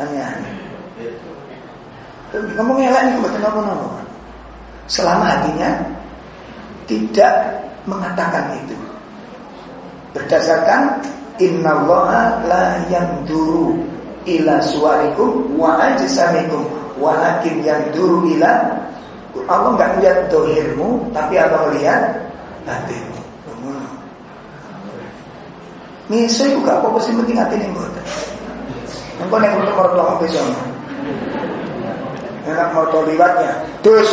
aneh-aneh Ngomong elek nih bukan apa-apa. Selama hatinya tidak mengatakan itu. Berdasarkan innallaha la yanduru ila suarikum wa ajsamikum walakin yanduru ila Allah enggak melihat dohirmu tapi Allah melihat batinmu. Miso itu gak apa-apa sih penting ini buat. Engkau yang untuk orang tua besok enak motor liwatnya terus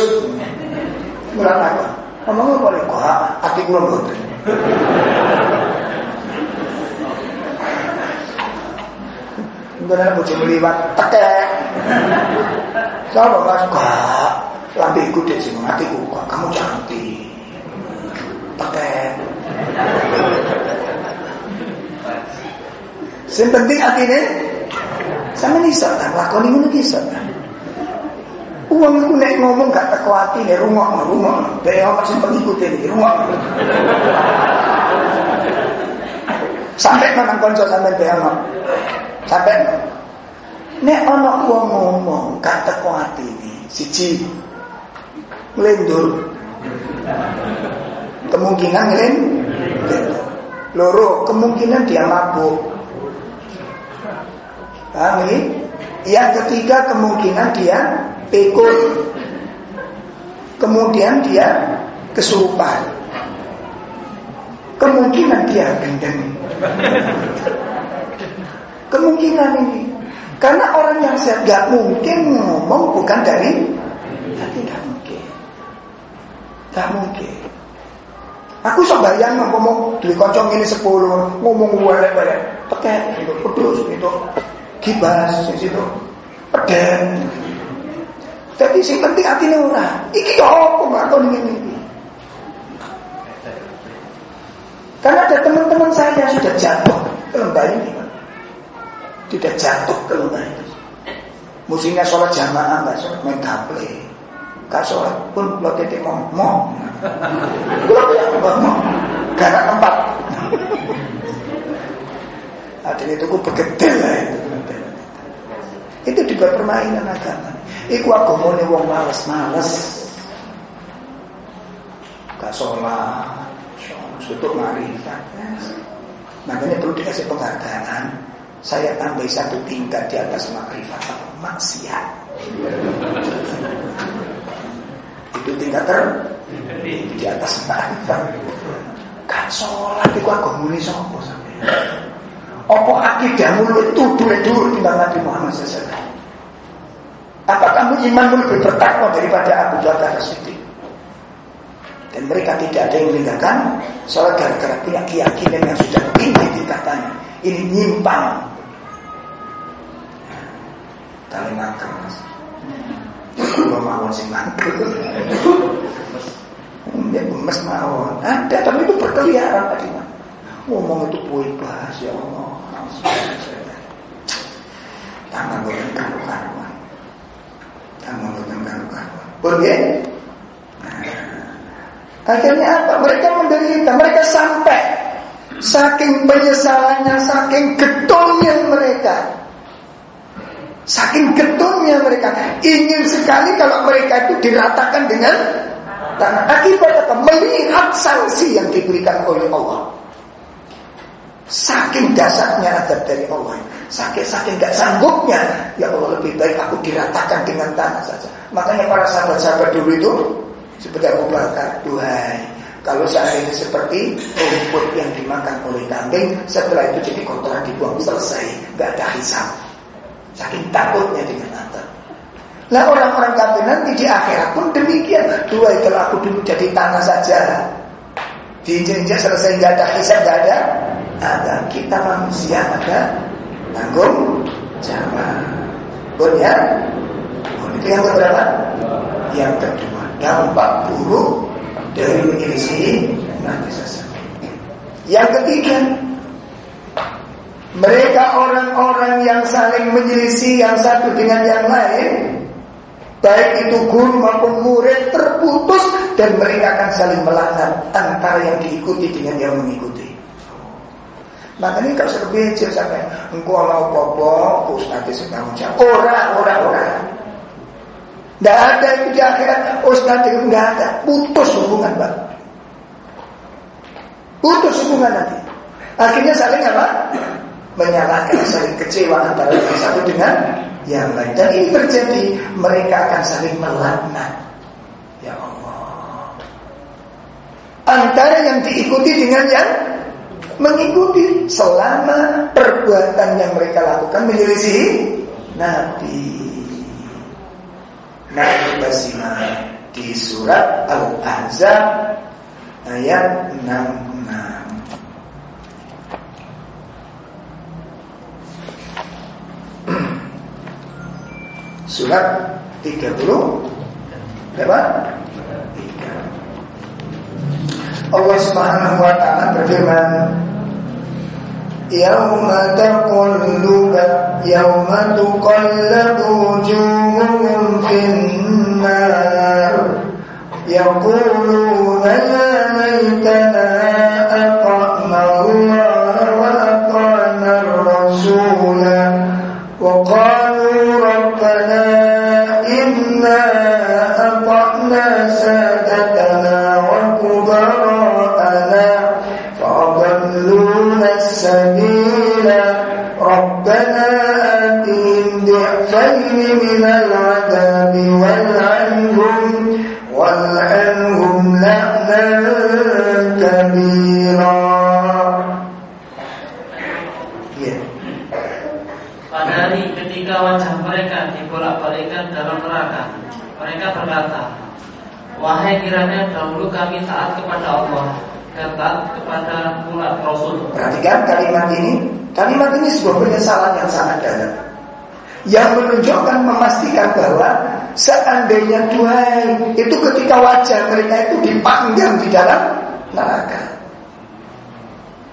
mulang apa ngomong apa nih kok hati gue mboten Enggak ada bocah meliwat tekek. Siapa mas kak? Lambe ikut deh sih hatiku kok kamu cantik. Tekek. Yang penting hati ini sama nisa, lakoni ngono kisah. Uang itu nek ngomong gak teko ati nek rumah rumah. Dari apa sing pengikut ini rumah. Sampai mana konco sampai beano. Sampai nek ana wong ngomong gak teko ini siji ngelendur. Kemungkinan ngelendur. Loro, kemungkinan dia mabuk. Paham ini? Yang ketiga kemungkinan dia pikun kemudian dia kesurupan. Kemungkinan dia gendeng kemungkinan ini. Karena orang yang sehat gak mungkin ngomong bukan dari hati gak mungkin. Gak mungkin. Aku sok bayang ngomong di kocong ini sepuluh ngomong wale wale pakai itu pedus itu kibas itu peden tapi sing penting ini ora. Iki ya apa nggak ngene iki. Karena ada teman-teman saya yang sudah jatuh ke lembah ini. Tidak jatuh ke lembah ini. Musimnya sholat jamaah, nggak sholat main gaple. Gak sholat pun lo titik ngomong. Gue ya ngomong. Karena tempat. Ada itu gue begedel lah itu. Itu juga permainan agama. Iku agamane wong males-males. Gak sholat, tutup marifat. Makanya perlu dikasih penghargaan. Saya tambah satu tingkat di atas makrifat maksiat. Itu tingkat ter di atas makrifat. Gak sholat iku agamane sapa sampeyan? Apa akidahmu itu dulu-dulu timbang Nabi Muhammad SAW? Apa kamu imanmu lebih bertakwa daripada Abu Bakar Siddiq? Dan mereka tidak ada yang meninggalkan Soal gara-gara punya keyakinan yang sudah tinggi tingkatannya Ini nyimpang. Kali ngangker mas. Kalau mau sih ngangker Dia gemes mau Ada tapi itu berkeliaran tadi Ngomong itu puing bahas ya Allah. Tangan gue kamu Nah, akhirnya apa? Mereka menderita, mereka sampai saking penyesalannya, saking getolnya mereka. Saking getolnya mereka ingin sekali kalau mereka itu diratakan dengan tanah. Akibat apa? Melihat sanksi yang diberikan oleh Allah. Saking dasarnya adab dari Allah. sakit-sakit nggak sanggupnya. Ya Allah lebih baik aku diratakan dengan tanah saja. Makanya para sahabat-sahabat dulu itu seperti Abu Bakar, Tuhan, kalau seandainya seperti rumput yang dimakan oleh kambing, setelah itu jadi kotoran dibuang selesai, nggak ada hisap. Saking takutnya dengan azab. Nah orang-orang kafir nanti di akhirat pun demikian. Dua kalau aku dulu jadi tanah saja, diinjak selesai nggak ada hisap, nggak ada. Ada kita manusia ada tanggung jawab. Bon ya? Itu yang keberapa? Yang kedua. Dampak buruk dari menyelisih nanti saja. Yang ketiga, mereka orang-orang yang saling menyelisih yang satu dengan yang lain, baik itu guru maupun murid terputus dan mereka akan saling melaknat antara yang diikuti dengan yang mengikuti. Makanya kalau serbecil sampai engkau mau popo, ustadz sedang jawab. Ora, ora, ora. Tidak ada itu di akhirat. Ustaz itu tidak ada. Putus hubungan Pak. Putus hubungan nanti. Akhirnya saling apa? Menyalahkan, saling kecewa antara yang satu dengan yang lain. Dan ini terjadi. Mereka akan saling melaknat. Ya Allah. Antara yang diikuti dengan yang mengikuti selama perbuatan yang mereka lakukan menyelisih Nabi. Nabi Basimah di surat Al-Ahzab ayat 66. Surat 30 berapa? 3. Allah Subhanahu wa taala berfirman Yauma يوم تقلب وجوههم في النار يقولون يا ليتنا من العذاب والعنهم والعنهم لعنا كبيرا yeah. Pada hari ketika wajah mereka dibolak-balikkan dalam neraka, mereka berkata, Wahai kiranya dahulu kami taat kepada Allah dan taat kepada umat Rasul. Perhatikan kalimat ini Kalimat ini sebuah penyesalan yang sangat dalam Yang menunjukkan memastikan bahwa Seandainya Tuhan Itu ketika wajah mereka itu dipanggang di dalam neraka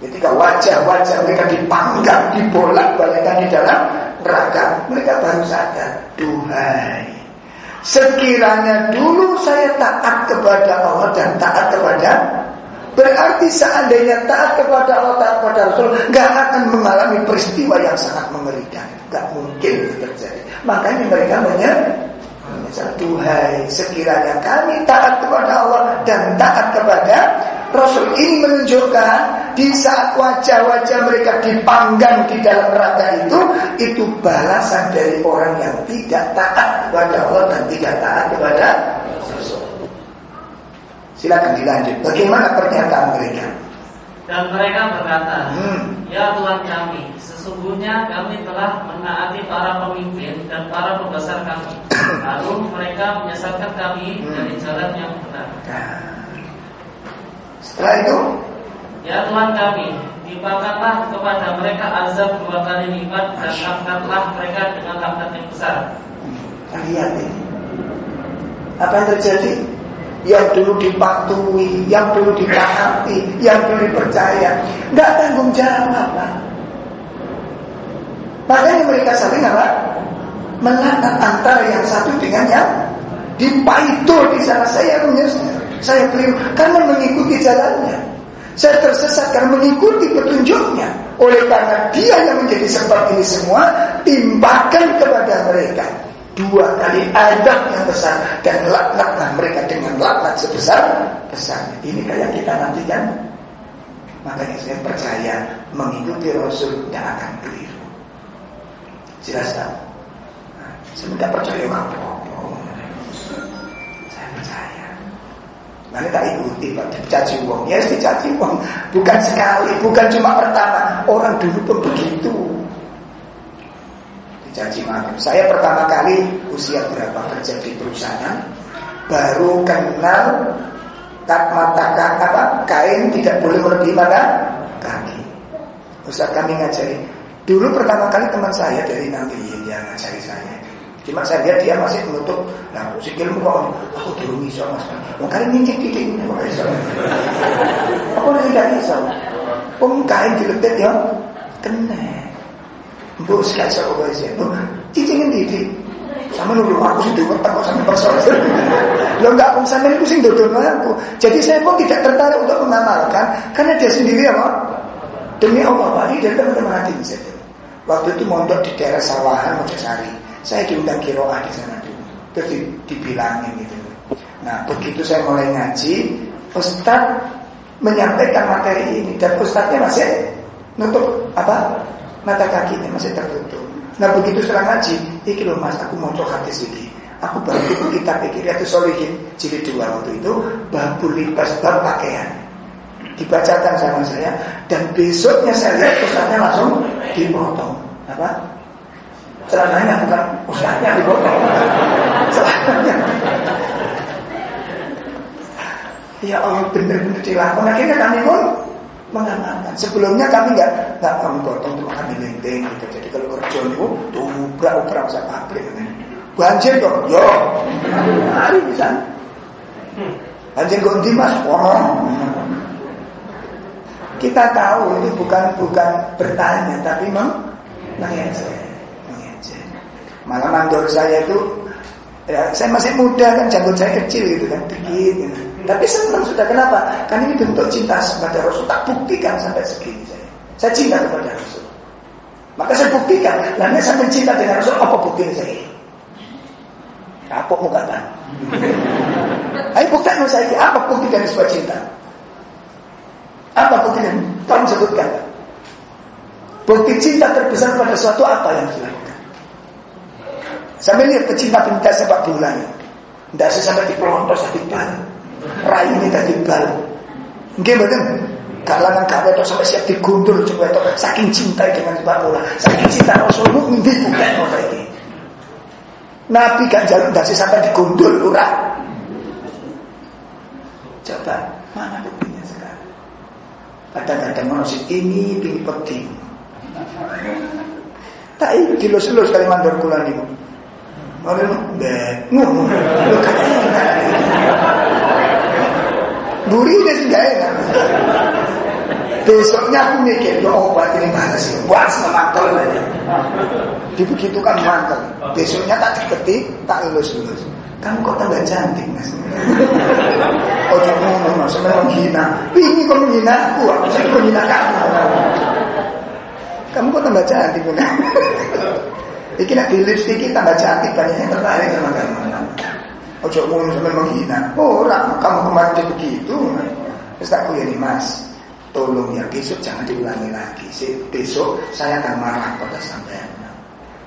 Ketika wajah-wajah mereka dipanggang Dibolak-balikan di dalam neraka Mereka baru sadar Tuhan Sekiranya dulu saya taat kepada Allah dan taat kepada Berarti seandainya taat kepada Allah, taat kepada Rasul, nggak akan mengalami peristiwa yang sangat mengerikan. Nggak mungkin itu terjadi. Makanya mereka menyesal Tuhan sekiranya kami taat kepada Allah dan taat kepada Rasul ini menunjukkan di saat wajah-wajah mereka dipanggang di dalam neraka itu itu balasan dari orang yang tidak taat kepada Allah dan tidak taat kepada Silakan dilanjut. Bagaimana pernyataan mereka? Dan mereka berkata, hmm. Ya Tuhan kami, sesungguhnya kami telah menaati para pemimpin dan para pembesar kami. Lalu mereka menyesatkan kami hmm. dari jalan yang benar. Nah. Setelah itu, Ya Tuhan kami, timpakanlah kepada mereka azab dua kali lipat dan angkatlah mereka dengan angkat yang besar. Hmm. Lihat ini. Apa yang terjadi? Yang dulu dipatuhi, yang dulu ditaati, yang dulu dipercaya, nggak tanggung jawab lah. Makanya mereka saling apa? Melaknat antara yang satu dengan yang dipaitul di sana saya punya saya keliru karena mengikuti jalannya. Saya tersesat karena mengikuti petunjuknya. Oleh karena dia yang menjadi sebab ini semua, timpakan kepada mereka dua kali adab yang besar dan laknatlah mereka dengan laknat sebesar besarnya. Ini kayak kita nantikan. Makanya saya percaya mengikuti Rasul tidak akan keliru. Jelas tak? Nah, saya minta percaya kamu. Saya percaya. Nanti tak ikuti Pak, dicaci uang. Ya dicaci uang. Bukan sekali, bukan cuma pertama. Orang dulu pun begitu. Dicaci malu. Saya pertama kali usia berapa kerja di perusahaan, baru kenal mata apa kain tidak boleh melebihi mata kaki. Ustaz kami ngajari. Dulu pertama kali teman saya dari nanti yang ngajari saya. Cuma saya lihat dia masih menutup. Nah, sikilmu kok aku dulu bisa mas. Mau kalian nginjek titik ini kok bisa. Aku tidak bisa. Pun kain diletet ya kena. Bu sekali saya kok bisa. Bu cicingin titik. Sama lu aku sih dulu kok sama persoalan. Lo enggak pun sama itu sih dodol aku. Jadi saya pun tidak tertarik untuk mengamalkan karena dia sendiri apa? Demi Allah Pak, ini dari teman-teman hati saya. Waktu itu mondok di daerah Sawahan, Mojosari. Saya diundang kiroah di sana dulu. Terus dibilangin gitu. Nah begitu saya mulai ngaji, Ustaz menyampaikan materi ini dan Ustaznya masih nutup apa mata kakinya masih tertutup. Nah begitu setelah ngaji, iki loh mas, aku mau coba hadis ini. Aku baru itu kitab pikir itu solihin jilid dua waktu itu babul libas bab pakaian. Dibacakan sama saya dan besoknya saya lihat ustaznya langsung dipotong. Apa? Celananya bukan ustaznya dipotong. Celananya ya Allah benar-benar dilakukan akhirnya kami pun mengamalkan sebelumnya kami nggak nggak kami potong cuma kami lenteng gitu. Jadi kalau kerja itu tuh ubrak ubrak saya pabrik banjir dong yo. Hari bisa. Banjir kok di mas? Kita tahu itu bukan bukan bertanya tapi meng mengejek, mengejek. Malah mandor saya itu ya, saya masih muda kan janggut saya kecil gitu kan dikit gitu. Tapi senang sudah kenapa? Kan ini bentuk cinta kepada Rasul tak buktikan sampai segini saya. Saya cinta kepada Rasul. Maka saya buktikan. Lainnya saya mencinta dengan Rasul apa bukti saya? Apa muka kan? Ayo buktikan saya apa bukti dari sebuah cinta? Apa buktinya? Tolong sebutkan. Bukti cinta terbesar pada suatu apa yang dilakukan? Sampai lihat pecinta pecinta sepak bola ini. Tidak sampai di pelontos di Rai ini tadi bal. Nggih betul. Gak lanang gak itu sampai siap digundul coba itu saking cinta dengan sepak bola. Saking cinta Rasulmu ngendi bukan ora ini. Nabi gak jalan dasi sampai digundul ora. Coba mana buktinya sekarang? Kadang-kadang manusia ini pilih penting. Tak itu dilus-lus kali mandor kula niku. Ora mbek ngono. Kan deh sih gak enak. Besoknya aku mikir, ya obat ini mana sih? Buat sama mantel aja. Di begitu kan mantel. Besoknya tak diketik, tak lulus-lulus. Kamu kok tambah cantik mas Oh jangan mas Saya menghina Ini kok menghina aku Aku sih menghina kamu Kamu kok tambah cantik Ini nak di lipstick tambah cantik Banyak yang tertarik sama kamu Ojo ngomong sampai menghina orang kamu kemarin begitu Terus tak ya nih mas Tolong ya besok jangan diulangi lagi Besok saya akan marah pada sampean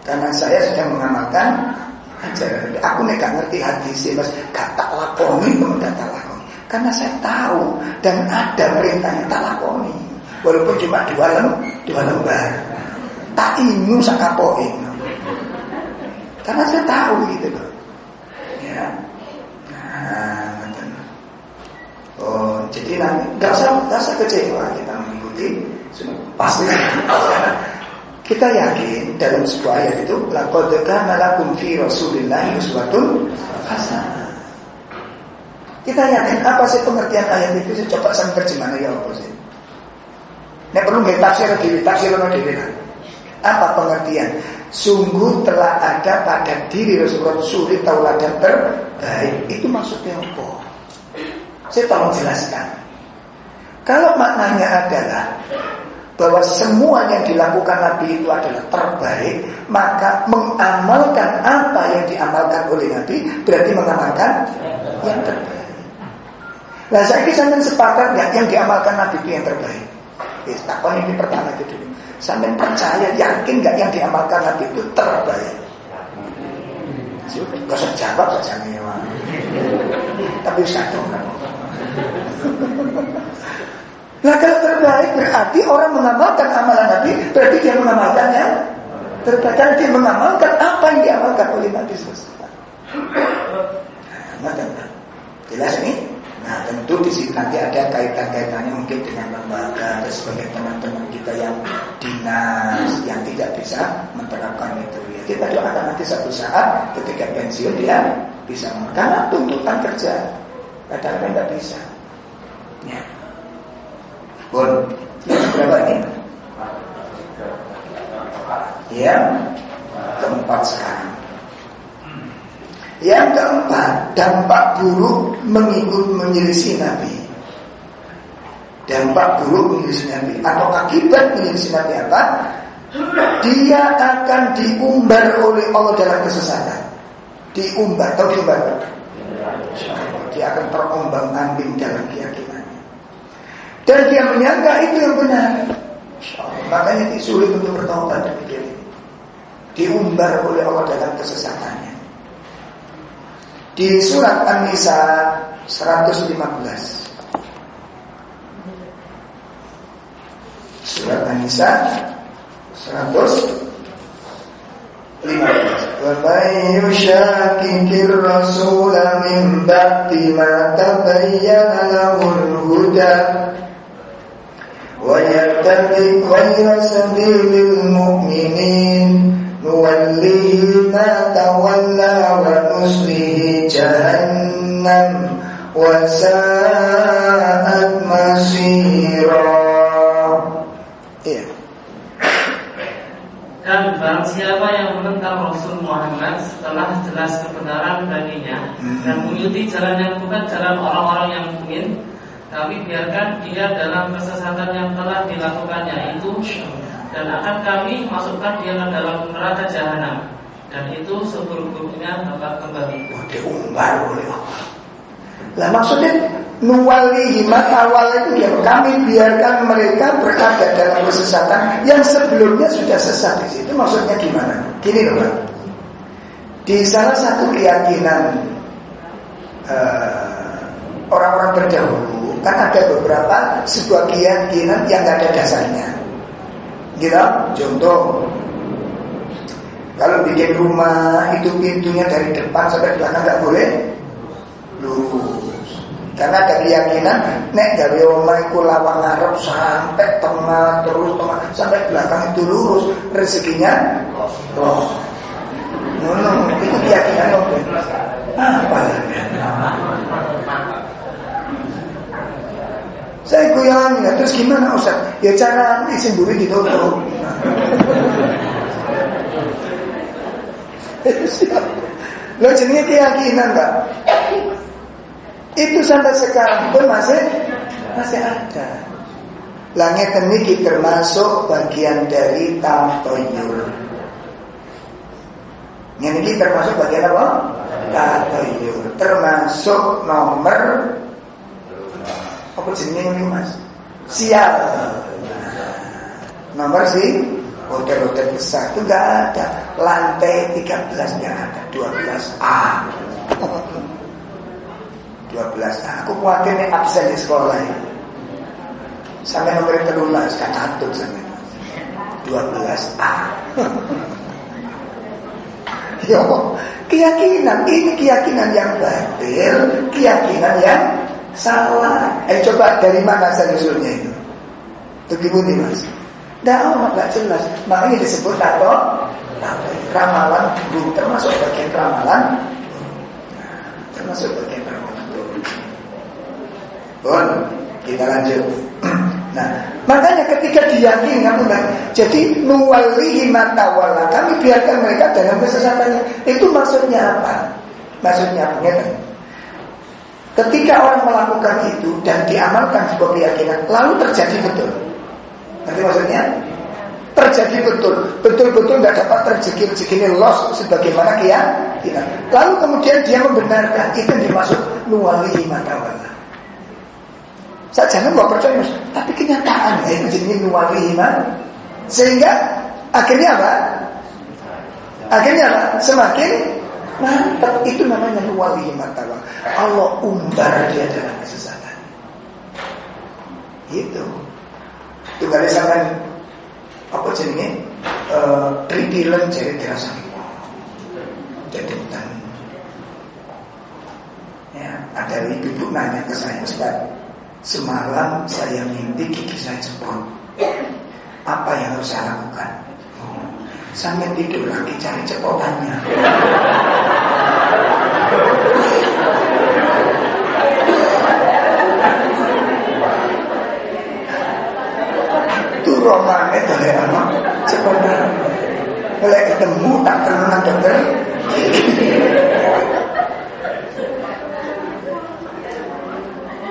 Karena saya sedang mengamalkan ajaran. Aku nek gak ngerti hadis mas, gak tak lakoni gak tak lakoni. Karena saya tahu dan ada perintahnya tak lakoni. Walaupun cuma dua lem, dua lembar. Tak ingin sakapoin. Karena saya tahu gitu loh. Ya. Nah, Oh, jadi nanti nggak usah nggak usah kecewa kita mengikuti, pasti kita yakin dalam sebuah ayat itu laqad kana lakum fi Rasulillahi uswatun. Kita yakin apa sih pengertian ayat itu? Saya coba saya terjemahnya ya apa sih? Ini perlu nggak tafsir diri, tafsir diri Apa pengertian? Sungguh telah ada pada diri Rasulullah suri tauladan terbaik. Itu maksudnya apa? Saya tolong jelaskan. Kalau maknanya adalah bahwa semua yang dilakukan Nabi itu adalah terbaik, maka mengamalkan apa yang diamalkan oleh Nabi berarti mengamalkan yang terbaik. Nah saya kisahnya sepakat ya, yang diamalkan Nabi itu yang terbaik. Ya, takon ini pertama itu dulu. Sampai percaya, yakin nggak yang diamalkan Nabi itu terbaik? Gak usah jawab saja nih Tapi satu kan. Nah kalau terbaik berarti orang mengamalkan amalan Nabi Berarti dia mengamalkannya Terbaik. Karena dia mengamalkan apa yang diamalkan oleh Nabi SAW Nah, jelas ini Nah tentu di sini nanti ada kaitan-kaitannya mungkin dengan lembaga dan sebagai teman-teman kita yang dinas yang tidak bisa menerapkan itu. Ya, kita doakan nanti satu saat ketika pensiun dia bisa karena tuntutan kerja kadang-kadang tidak bisa. Ya. Bon, berapa ini? Yang keempat sekarang. Yang keempat, dampak buruk mengikut menyelisih Nabi. Dampak buruk menyelisih Nabi atau akibat menyelisih Nabi apa? Dia akan diumbar oleh Allah dalam kesesatan. Diumbar, tahu diumbar? Dia akan terombang ambing dalam keyakinannya. Dan dia menyangka itu yang benar. Makanya sulit untuk bertobat demikian Diumbar oleh Allah dalam kesesatannya Di surat An-Nisa 115 Surat An-Nisa 115 ومن يشاكك الرسول من بعد ما تبين له الهدى ويتبع غير سبيل المؤمنين نوليه ما تولى ونصله جهنم وساءت مصيرا Dan barang siapa yang menentang Rasul Muhammad setelah jelas kebenaran baginya hmm. dan mengikuti jalan yang bukan jalan orang-orang yang mungkin, tapi biarkan dia dalam kesesatan yang telah dilakukannya itu dan akan kami masukkan dia ke dalam neraka jahanam dan itu seburuk-buruknya tempat kembali. Oh, diumbar oleh Allah. Lah maksudnya nuwali himat awal itu ya kami biarkan mereka berada dalam kesesatan yang sebelumnya sudah sesat di situ maksudnya gimana? Gini loh Pak. Di salah satu keyakinan uh, orang-orang terdahulu kan ada beberapa sebuah keyakinan yang tidak ada dasarnya. Gitu, contoh kalau bikin rumah itu pintunya dari depan sampai belakang nggak boleh lurus. Karena ada keyakinan nek dari rumah itu lawang ngarep sampai tengah terus tengah sampai belakang itu lurus rezekinya loh. No, no, itu keyakinan Apa? Saya goyang ya, terus gimana Ustaz? Ya cara isin buri ditutup. Lo jenisnya keyakinan enggak? Itu sampai sekarang pun masih masih ada. Langit ini termasuk bagian dari tatoyur. Yang ini termasuk bagian apa? Tatoyur. Termasuk nomor apa jenenge ini Mas? Sial. Nomor sih hotel-hotel besar itu enggak ada. Lantai 13 enggak ada, 12A. 12A. Aku khawatir nih absen di sekolah ya. Sampai nomor telulas kan catut sampai 12A. Yo, keyakinan ini keyakinan yang batil, keyakinan yang Salah. Eh coba dari mana saya usulnya itu? Begitu nih mas. Tidak amat nggak jelas. Makanya disebut atau ramalan burung termasuk bagian ramalan. Termasuk bagian ramalan. Bon, kita lanjut. Nah, makanya ketika diyakini kamu jadi nuwalihi matawala kami biarkan mereka dalam kesesatannya. Itu maksudnya apa? Maksudnya apa? Ketika orang melakukan itu dan diamalkan sebuah keyakinan, lalu terjadi betul. Nanti maksudnya terjadi betul, betul-betul nggak dapat terjadi rezeki loss sebagaimana keyakinan. Lalu kemudian dia membenarkan itu dimasuk nuwali matawala. Saya jangan mau percaya, tapi kenyataan ya itu nuwali iman Sehingga akhirnya apa? Akhirnya apa? Semakin mantap itu namanya wali matawa. Allah umbar dia dalam kesesatan. Itu. Itu kali sampai apa jenenge? Uh, Tritilen jadi terasa jadi. Ya, ada ibu-ibu nanya ke saya, Ustaz, semalam saya mimpi gigi saya jebol. Apa yang harus saya lakukan? Sampai tidur lagi cari cepotannya. Itu romane dari anak cepotan. Kalau ketemu tak kenal dokter.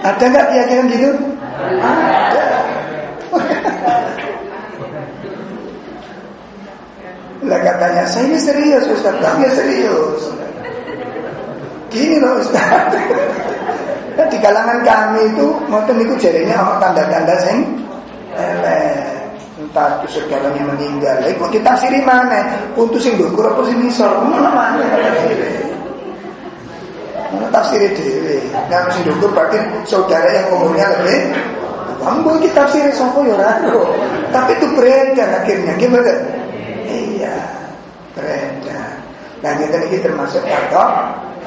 Ada nggak keyakinan gitu? Ada. Lah katanya, saya ini serius Ustaz, ya serius. Gini loh Ustaz. Di kalangan kami itu, mungkin itu jadinya orang tanda-tanda sing entah itu segalanya meninggal. Iku kita siri mana? Untuk sing dukur apa sing misal? Mana mana Mana tafsir dewe. Yang sing dukur berarti saudara yang umurnya lebih Ambo kita tafsir sopo ya Tapi itu beredar akhirnya gimana? Iya, kita ini termasuk kata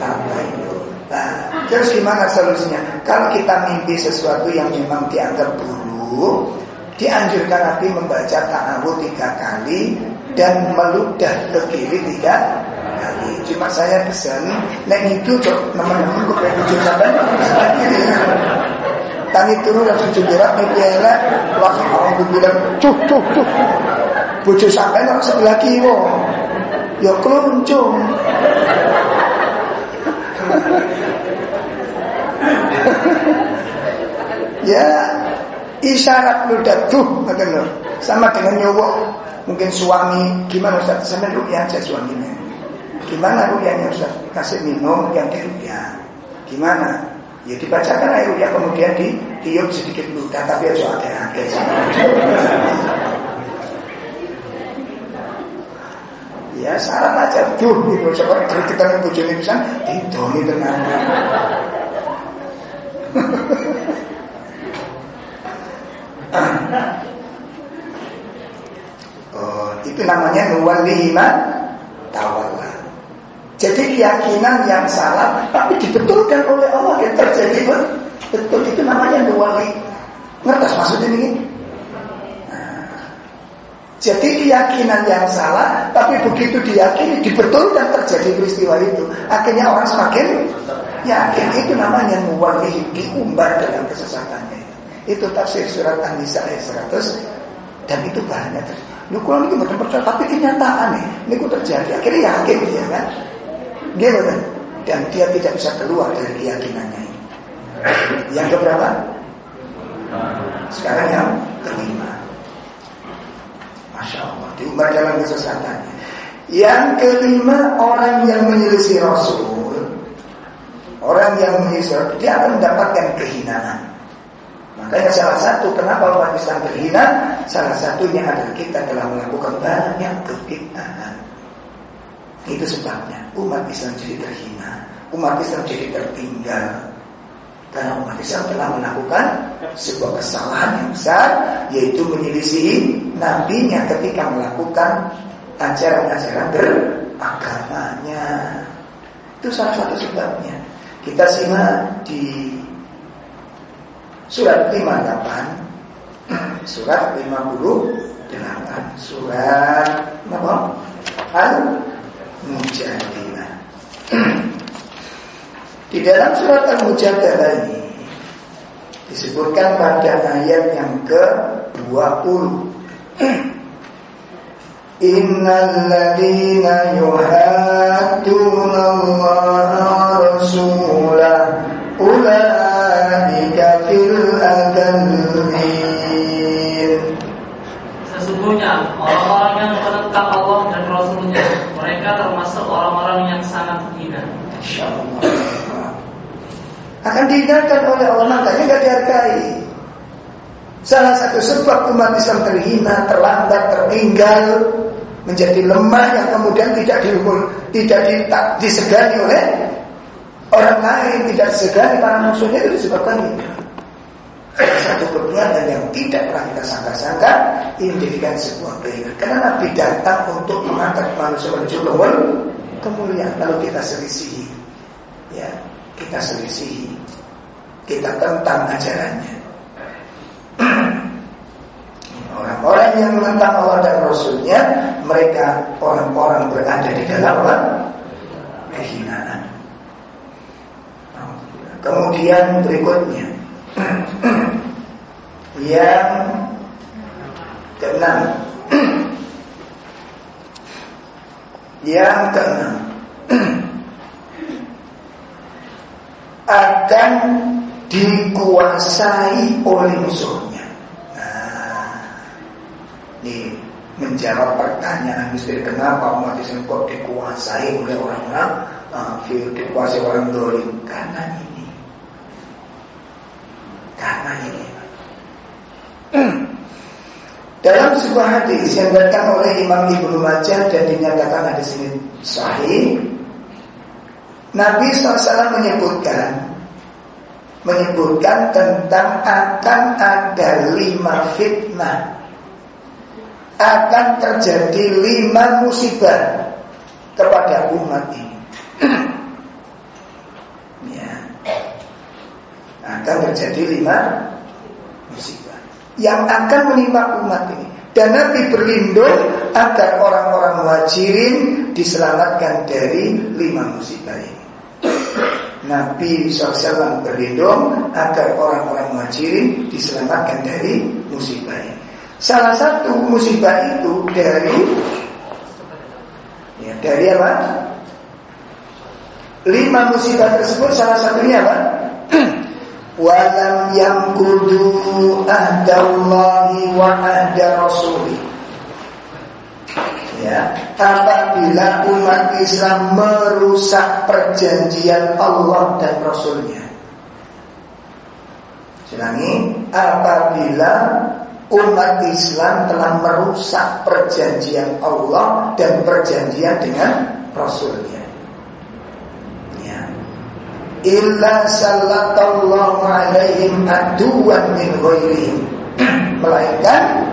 itu. Nah, terus gimana solusinya? Kalau kita mimpi sesuatu yang memang dianggap buruk, dianjurkan Nabi membaca ta'awud tiga kali dan meludah ke kiri tiga kali. Cuma saya pesan, nek itu cok teman-teman gue pengen sampai. Tani turun langsung jumpirat, mimpi elek, langsung orang bilang, cuh, cuh, cuh. Sampai sebelah kiri, ya keluncung. ya isyarat ludah tuh ngoten Sama dengan nyowok mungkin suami gimana Ustaz? Sama rupiah aja suaminya. Gimana rupiahnya Ustaz? Kasih minum yang di rupiah. Gimana? Ya dibacakan air rupiah kemudian di tiup sedikit ludah tapi harus ada-ada. Ya syarat aja tuh. Seperti kita yang bujuni bisa didoni tenang. Oh, itu namanya nuwallihima tawalla. Jadi keyakinan yang salah tapi dibetulkan oleh Allah yang terjadi betul itu namanya nuwali. Ngerti maksudnya ini? Jadi keyakinan yang salah tapi begitu diyakini dibetulkan terjadi peristiwa itu akhirnya orang semakin yakin itu namanya nuwali diumbar dalam kesesatannya. Itu tafsir surat An-Nisa ayat 100 dan itu bahannya terjadi. Lu kurang itu betul percaya, tapi kenyataan nih, ini kok terjadi. Akhirnya yakin dia kan, gitu kan? Dan dia tidak bisa keluar dari keyakinannya ini. Yang keberapa? Sekarang yang kelima. Masya Allah, diumbar dalam kesesatannya. Yang kelima orang yang menyelisih Rasul, orang yang menyelisih dia akan mendapatkan kehinaan. Makanya salah satu kenapa umat Islam terhina, salah satunya adalah kita telah melakukan banyak kebid'ahan. Itu sebabnya umat Islam jadi terhina, umat Islam jadi tertinggal. Karena umat Islam telah melakukan sebuah kesalahan yang besar, yaitu menyelisihi nabinya ketika melakukan ajaran-ajaran beragamanya. Itu salah satu sebabnya. Kita simak di Surat 58 Surat 58 Surat apa? Al-Mujadilah Di dalam surat Al-Mujadilah ini Disebutkan pada ayat yang ke-20 Innal ladina yuhadduna Allah rasulah Ulaika fil adallin. Sesungguhnya orang-orang yang menentang Allah dan Rasulnya Mereka termasuk orang-orang yang sangat hina Akan dihindarkan oleh Allah Makanya gak dihargai Salah satu sebab umat Islam terhina, terlambat, tertinggal, menjadi lemah yang kemudian tidak diumur, tidak disegani oleh orang lain, tidak disegani para musuhnya itu disebabkan ini. Satu perbuatan yang tidak pernah kita sangka-sangka ini menjadikan sebuah keinginan. Karena Nabi datang untuk mengangkat manusia menuju kemuliaan. Lalu kita selisihi, ya kita selisihi, kita tentang ajarannya. Orang-orang yang menentang Allah dan Rasulnya Mereka orang-orang berada di dalam Kehinaan. Kemudian berikutnya. Yang keenam. Yang keenam Akan dikuasai oleh musuhnya. Ini menjawab pertanyaan misteri kenapa umat Islam kok dikuasai oleh orang-orang kafir, dikuasai orang dolim. Karena ini, karena ini. Dalam sebuah hadis yang dikatakan oleh Imam Ibnu Majah dan dinyatakan hadis ini sahih, Nabi SAW menyebutkan menyebutkan tentang akan ada lima fitnah akan terjadi lima musibah kepada umat ini. ya. Akan terjadi lima musibah yang akan menimpa umat ini. Dan Nabi berlindung agar orang-orang muhajirin diselamatkan dari lima musibah ini. Nabi SAW berlindung agar orang-orang muhajirin diselamatkan dari musibah ini. Salah satu musibah itu dari ya, dari apa? Lima musibah tersebut salah satunya apa? Walam yang kudu ahdallahi wa ahda rasuli Ya, apabila umat Islam merusak perjanjian Allah dan Rasulnya. Ulangi, apabila umat Islam telah merusak perjanjian Allah dan perjanjian dengan Rasulnya. Ya. Illa sallallahu alaihim aduwan min ghairihim. Melainkan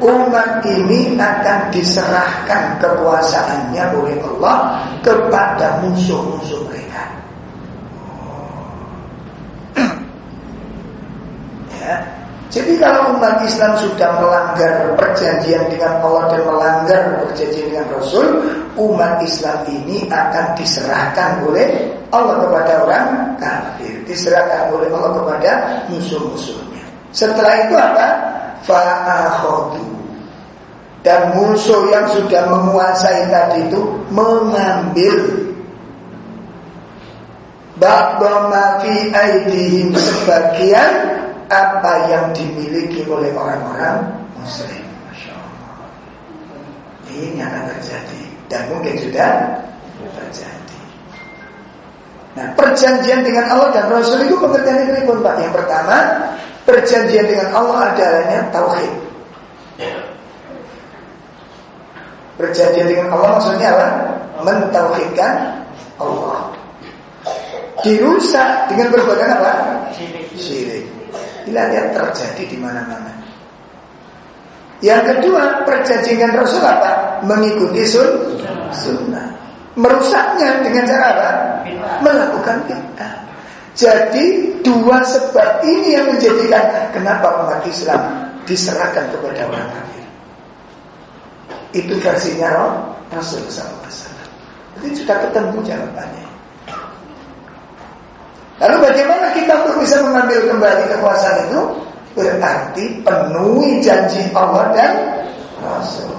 umat ini akan diserahkan kekuasaannya oleh Allah kepada musuh-musuh mereka. ya. Jadi kalau umat Islam sudah melanggar perjanjian dengan Allah dan melanggar perjanjian dengan Rasul, umat Islam ini akan diserahkan oleh Allah kepada orang kafir, diserahkan oleh Allah kepada musuh-musuhnya. Setelah itu apa? Fa'akhodu dan musuh yang sudah menguasai tadi itu mengambil Ba'dama aidihim sebagian apa yang dimiliki oleh orang-orang muslim. Ini akan terjadi dan mungkin sudah terjadi. Nah, perjanjian dengan Allah dan Rasul itu ini pun Pak. Yang pertama, perjanjian dengan Allah adalahnya tauhid. Perjanjian dengan Allah maksudnya apa? Mentauhidkan Allah. Dirusak dengan perbuatan apa? Syirik. Inilah yang terjadi di mana-mana. Yang kedua, perjanjian Rasul apa? Mengikuti sun, sunnah. Merusaknya dengan cara apa? Melakukan kita. Jadi dua sebab ini yang menjadikan kenapa umat Islam diserahkan kepada orang kafir. Itu versinya Rasul SAW. Itu sudah ketemu jawabannya. Lalu bagaimana kita untuk bisa mengambil kembali kekuasaan itu? Berarti penuhi janji Allah dan Rasul.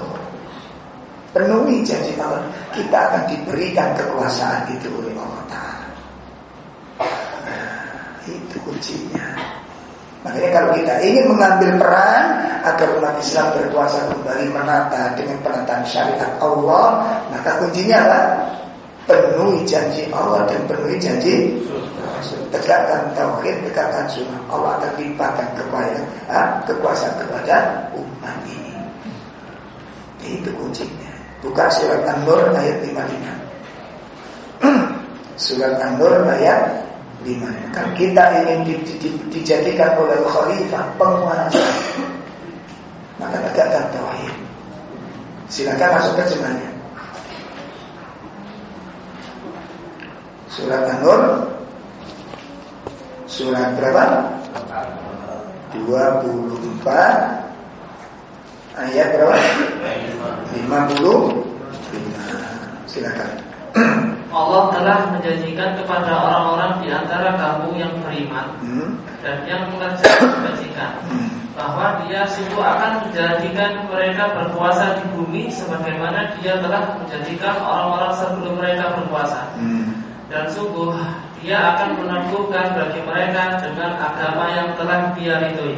Penuhi janji Allah. Kita akan diberikan kekuasaan itu oleh Allah Ta'ala. Nah, itu kuncinya. Makanya kalau kita ingin mengambil peran agar umat Islam berkuasa kembali menata dengan penataan syariat Allah, maka kuncinya adalah penuhi janji Allah dan penuhi janji. Tegakkan tauhid, tegakkan sunnah. Allah akan limpahkan kebaikan, kekuasaan kepada umat ini. Itu kuncinya. Buka surat An-Nur ayat 55. surat An-Nur ayat 5. Kan kita ingin di, di, di, dijadikan oleh khalifah penguasa. Maka tegakkan tauhid. Silakan masuk ke terjemahnya. Surat An-Nur Surat berapa? 24 Ayat berapa? 50 Silakan Allah telah menjanjikan kepada orang-orang di antara kamu yang beriman hmm. dan yang mengerjakan kebajikan hmm. bahwa Dia sungguh akan menjadikan mereka berkuasa di bumi sebagaimana Dia telah menjadikan orang-orang sebelum mereka berkuasa. Hmm dan sungguh dia akan meneguhkan bagi mereka dengan agama yang telah dia ridhoi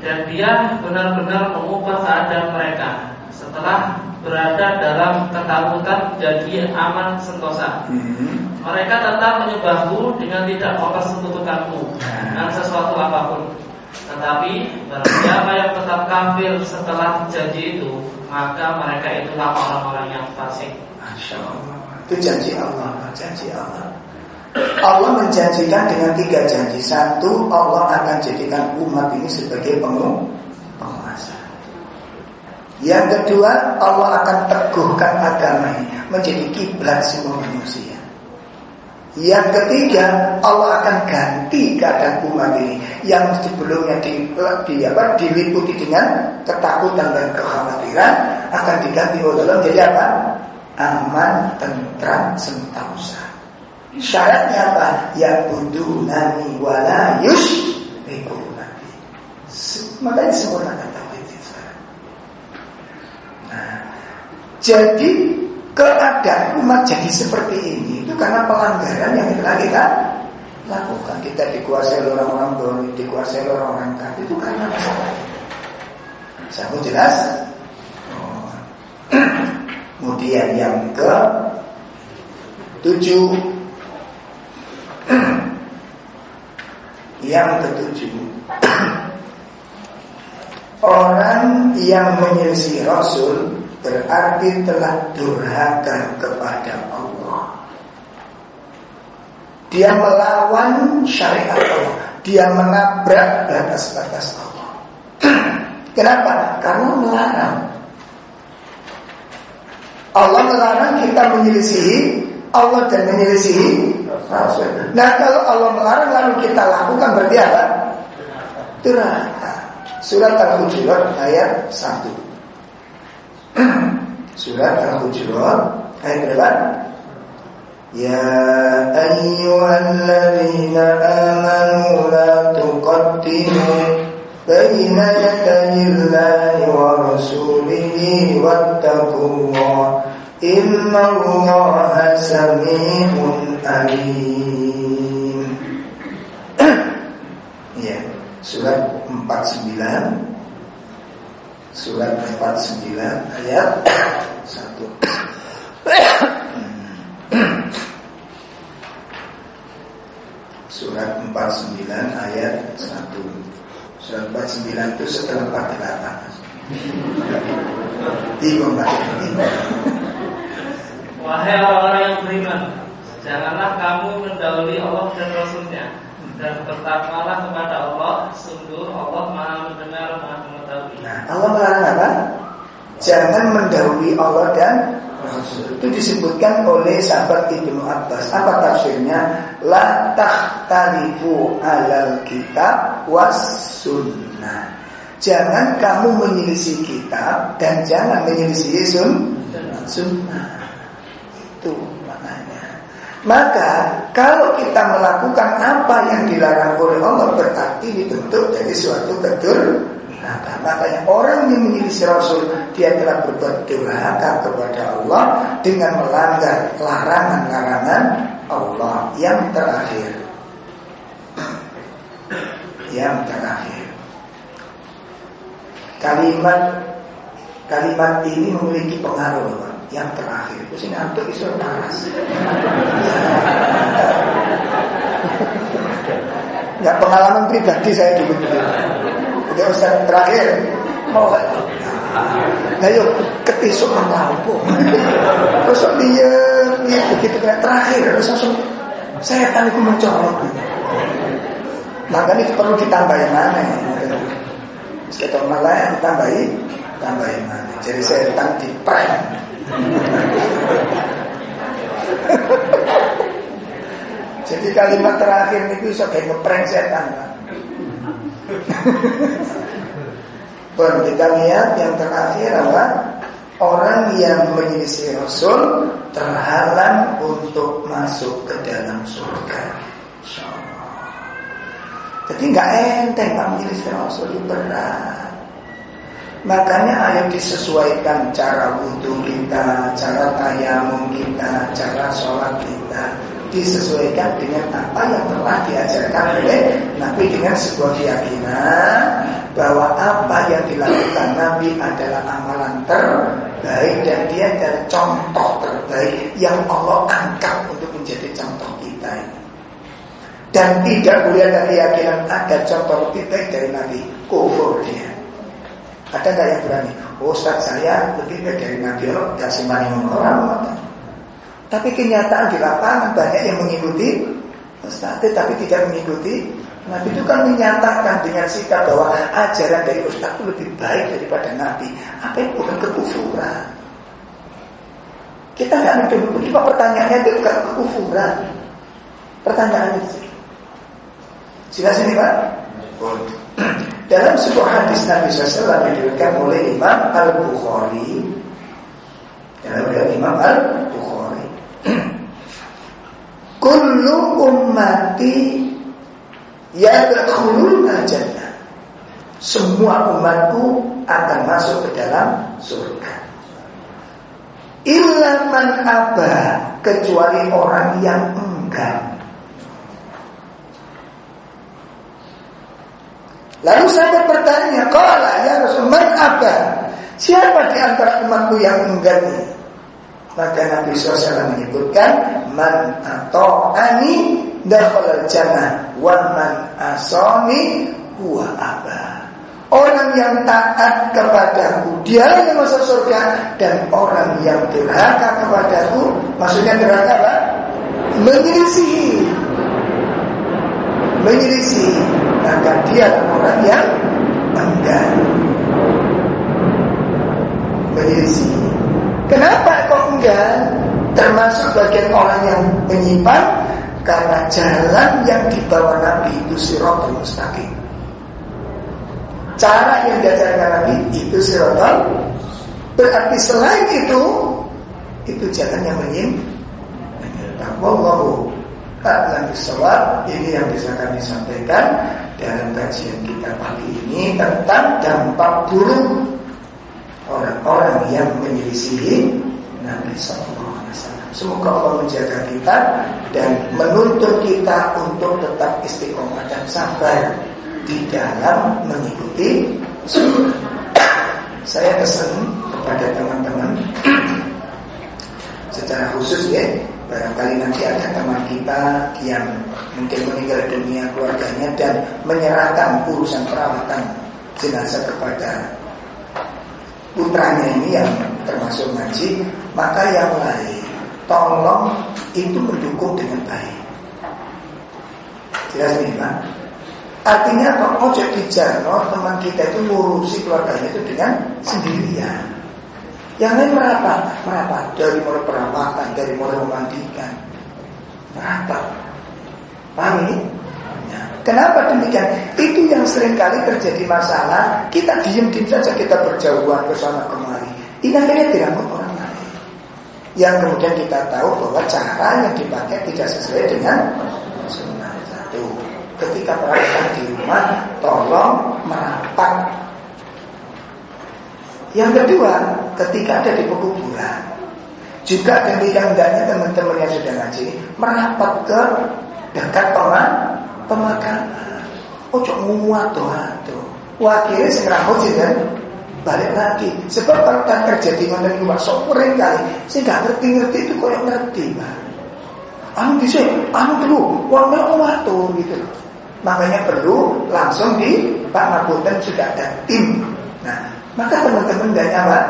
dan dia benar-benar mengubah keadaan mereka setelah berada dalam ketakutan jadi aman sentosa. Mereka tetap menyembahmu dengan tidak mempersekutukanmu dengan sesuatu apa pun. Tetapi barang siapa yang tetap kafir setelah janji itu, maka mereka itulah orang-orang yang fasik. Masya Allah. Itu janji Allah, janji Allah. Allah menjanjikan dengan tiga janji. Satu, Allah akan jadikan umat ini sebagai penguasa. Yang kedua, Allah akan teguhkan agamanya menjadi kiblat semua manusia. Yang ketiga, Allah akan ganti keadaan umat ini yang sebelumnya di, di apa, diliputi dengan ketakutan dan kekhawatiran akan diganti oleh Allah jadi apa? aman, tentram, sentausa. Syaratnya apa? Ya budu nani wala yush. Makanya itu. Jadi keadaan umat jadi seperti ini itu karena pelanggaran yang telah kita lakukan. Kita dikuasai oleh orang-orang dolim, dikuasai oleh orang-orang kafir itu karena masalah. Saya jelas? Oh. Kemudian yang ke tujuh Yang ketujuh Orang yang menyelisih Rasul Berarti telah durhaka kepada Allah Dia melawan syariat Allah Dia menabrak batas-batas Allah Kenapa? Karena melarang Allah melarang kita menyelisihi Allah dan menyelisihi Rasul. Nah kalau Allah melarang lalu kita lakukan berarti apa? Durhaka. Surat Al-Hujurat ayat 1 Surat Al-Hujurat ayat berapa? Ya ayyuhalladzina amanu la tuqaddimu baina yadayillahi wa rasulihi Inna innallaha samii'un alim. Ya, surat 49 surat 49 ayat 1 surat 49 ayat 1 Surat 49 itu setelah 48 Bingung Pak Wahai orang-orang yang beriman Janganlah kamu mendahului Allah dan Rasulnya Dan bertakwalah kepada Allah Sungguh Allah maha mendengar maha mengetahui. Nah Allah melarang apa? Jangan mendahului Allah dan Rasul. Itu disebutkan oleh sahabat Ibnu Abbas. Apa tafsirnya? La tahtalifu alal kitab was sunnah. Jangan kamu menyelisih kitab Dan jangan menyelisih sun sunnah. Itu Maka kalau kita melakukan apa yang dilarang oleh Allah Berarti dibentuk dari suatu kedur Nah, makanya orang yang menyelisih Rasul dia telah berbuat durhaka kepada Allah dengan melanggar larangan-larangan Allah yang terakhir. Yang terakhir. Kalimat kalimat ini memiliki pengaruh. Yang terakhir. Terus ini antuk isu panas. Ya pengalaman pribadi saya dulu. Udah Ustaz terakhir mau Nah yuk ketisuk lampu. Terus dia lihat begitu kayak terakhir terus langsung saya tadi mencolok. Makanya perlu ditambahin mana? Kita malah ditambahi, tambahin mana? Jadi saya datang di prank. Jadi kalimat terakhir itu sebagai ngeprank setan. Bon, kita lihat yang terakhir adalah orang yang menyelisih Rasul terhalang untuk masuk ke dalam surga. Jadi nggak enteng pak menyelisih Rasul itu berat. Makanya ayo disesuaikan cara wudhu kita, cara tayamum kita, cara sholat kita disesuaikan dengan apa yang telah diajarkan oleh Nabi dengan sebuah keyakinan bahwa apa yang dilakukan Nabi adalah amalan terbaik dan dia adalah contoh terbaik yang Allah angkat untuk menjadi contoh kita. Dan tidak boleh ada keyakinan ada contoh lebih baik dari Nabi kufur dia. Ada nggak yang berani? Oh, Ustaz saya lebih baik dari Nabi Allah kasih mani orang tapi kenyataan di lapangan banyak yang mengikuti Ustaz, tapi tidak mengikuti Nabi itu kan menyatakan dengan sikap bahwa ajaran dari Ustaz itu lebih baik daripada Nabi. Apa itu bukan kekufuran? Kita nggak nuduh cuma pertanyaannya itu bukan kekufuran. Pertanyaan itu. Jelas ini Pak? Dalam sebuah hadis Nabi SAW yang diriwayatkan oleh Imam Al Bukhari, dalam Imam Al Bukhari Kullu ummati yadkhuluna jannah. Semua umatku akan masuk ke dalam surga. Illa man kecuali orang yang enggan. Lalu saya bertanya, "Qala ya Rasul, man aba?" Siapa di antara umatku yang enggan? Maka Nabi SAW menyebutkan Man atau ani dakhalal jannah Wa man asani huwa abah Orang yang taat kepadaku Dia yang masuk surga Dan orang yang durhaka kepadaku Maksudnya durhaka apa? Menyelisihi Menyelisihi Maka dia orang yang enggan Menyelisihi Kenapa kok enggak? Termasuk bagian orang yang menyimpan karena jalan yang dibawa Nabi itu siratul mustaqim. Cara yang diajarkan Nabi itu siratul berarti selain itu itu jalan yang menyimpang. Wallahu a'lam bishawab. Ini yang bisa kami sampaikan dalam kajian kita pagi ini tentang dampak buruk orang-orang yang menyelisihi Nabi Sallallahu Alaihi Wasallam. Semoga Allah menjaga kita dan menuntut kita untuk tetap istiqomah dan sabar di dalam mengikuti. Saya pesan kepada teman-teman secara khusus ya barangkali nanti ada teman kita yang mungkin meninggal dunia keluarganya dan menyerahkan urusan perawatan jenazah kepada putranya ini yang termasuk ngaji, maka yang lain tolong itu mendukung dengan baik. Jelas nih Pak? Artinya kalau ojo no, teman kita itu ngurusi keluarganya itu dengan sendirian. Yang lain merapat, merapat dari mulai perawatan, dari mulai memandikan, merapat. Paham ini? Kenapa demikian? Itu yang sering kali terjadi masalah. Kita diem-diem saja kita berjauhan ke sana kemari. Ini akhirnya dirangkut orang lain. Yang kemudian kita tahu bahwa cara yang dipakai tidak sesuai dengan sunnah satu. Ketika peralatan di rumah, tolong merapat. Yang kedua, ketika ada di pekuburan, juga ketika hendaknya teman-teman yang sudah ngaji merapat ke dekat orang pemakaman. Ojo muat tuh tuh. Wakilnya rambut sih kan. balik lagi. Sebab kalau tak terjadi ngoten iku Pak, sok kali. Sing gak ngerti-ngerti itu koyo ngerti, Pak. Anu bisa, anu dulu, wong watur gitu Makanya perlu langsung di Pak Mabutan sudah ada tim. Nah, maka teman-teman gak nyaman.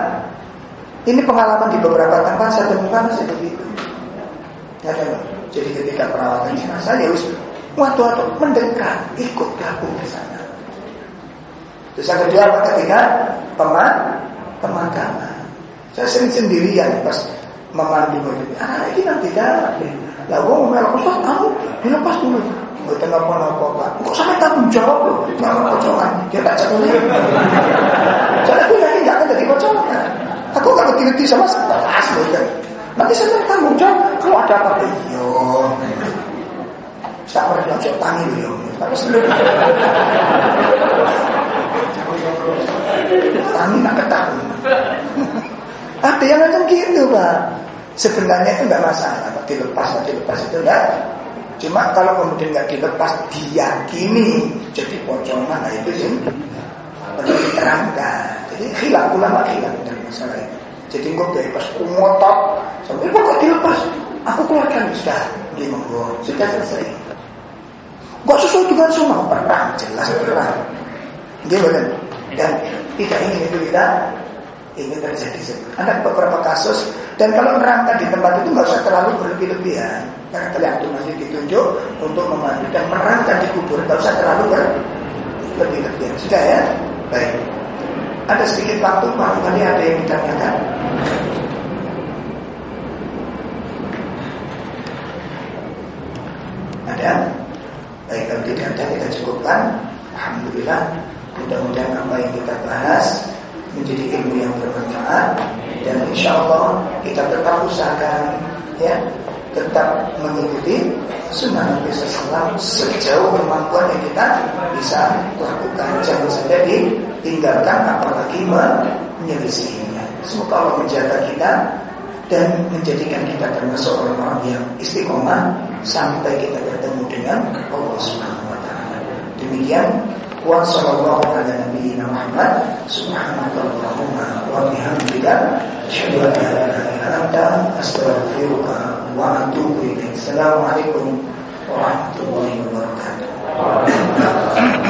Ini pengalaman di beberapa tempat saya temukan seperti itu. Ya? Jadi ketika perawatan jenazah ya waktu-waktu mendekat ikut gabung di sana. Terus yang kedua apa ketika teman pemakaman. Saya sering sendirian pas memandu itu. Ah ini nanti dah. Wong melok Ustaz kamu dilepas dulu. Mboten apa-apa Pak. Kok sampai tanggung jawab loh. Kalau pocongan dia tak cekul. Soalnya aku yakin gak akan jadi pocongan. Aku gak ngerti-ngerti sama sekelas kan. Nanti saya tanggung jawab kalau ada apa-apa. Iya. Tak pernah cocok tangi beliau. Tapi seluruh. Tangi nak ketahui. Ada yang macam gitu pak. Sebenarnya itu nggak masalah. Dilepas, dilepas itu enggak. Cuma kalau kemudian nggak dilepas, diyakini jadi pocongan, nah itu sih perlu diterangkan. Jadi hilang ulama hilang dari masalah itu. Jadi gue bebas, ngotot, sampai kok dilepas. Aku keluarkan sudah di monggo, sudah selesai. Gak sesuai dengan sunnah perang, jelas perang. Dia benar. Dan tidak ingin itu kita ingin terjadi. Ada beberapa kasus dan kalau nerangkan di tempat itu nggak usah terlalu berlebih-lebihan. Karena terlihat nanti ditunjuk untuk memandu dan merangkan di kubur nggak usah terlalu berlebih-lebihan. Sudah ya? Baik. Ada sedikit waktu, barangkali ada yang ditanyakan. Ada? Baik, kalau tidak ada kita cukupkan. Alhamdulillah. Mudah-mudahan apa yang kita bahas menjadi ilmu yang bermanfaat dan insya Allah kita tetap usahakan ya tetap mengikuti sunnah Nabi SAW sejauh kemampuan yang kita bisa lakukan jangan sampai ditinggalkan apalagi menyelisihinya semoga Allah menjaga kita dan menjadikan kita termasuk orang-orang yang istiqomah sampai kita bertemu dengan Allah Subhanahu wa taala. Demikian wa sallallahu ala nabiyyina Muhammad subhanakallahumma wa bihamdika asyhadu an la ilaha illa anta astaghfiruka wa atubu ilaik. Assalamualaikum warahmatullahi wabarakatuh.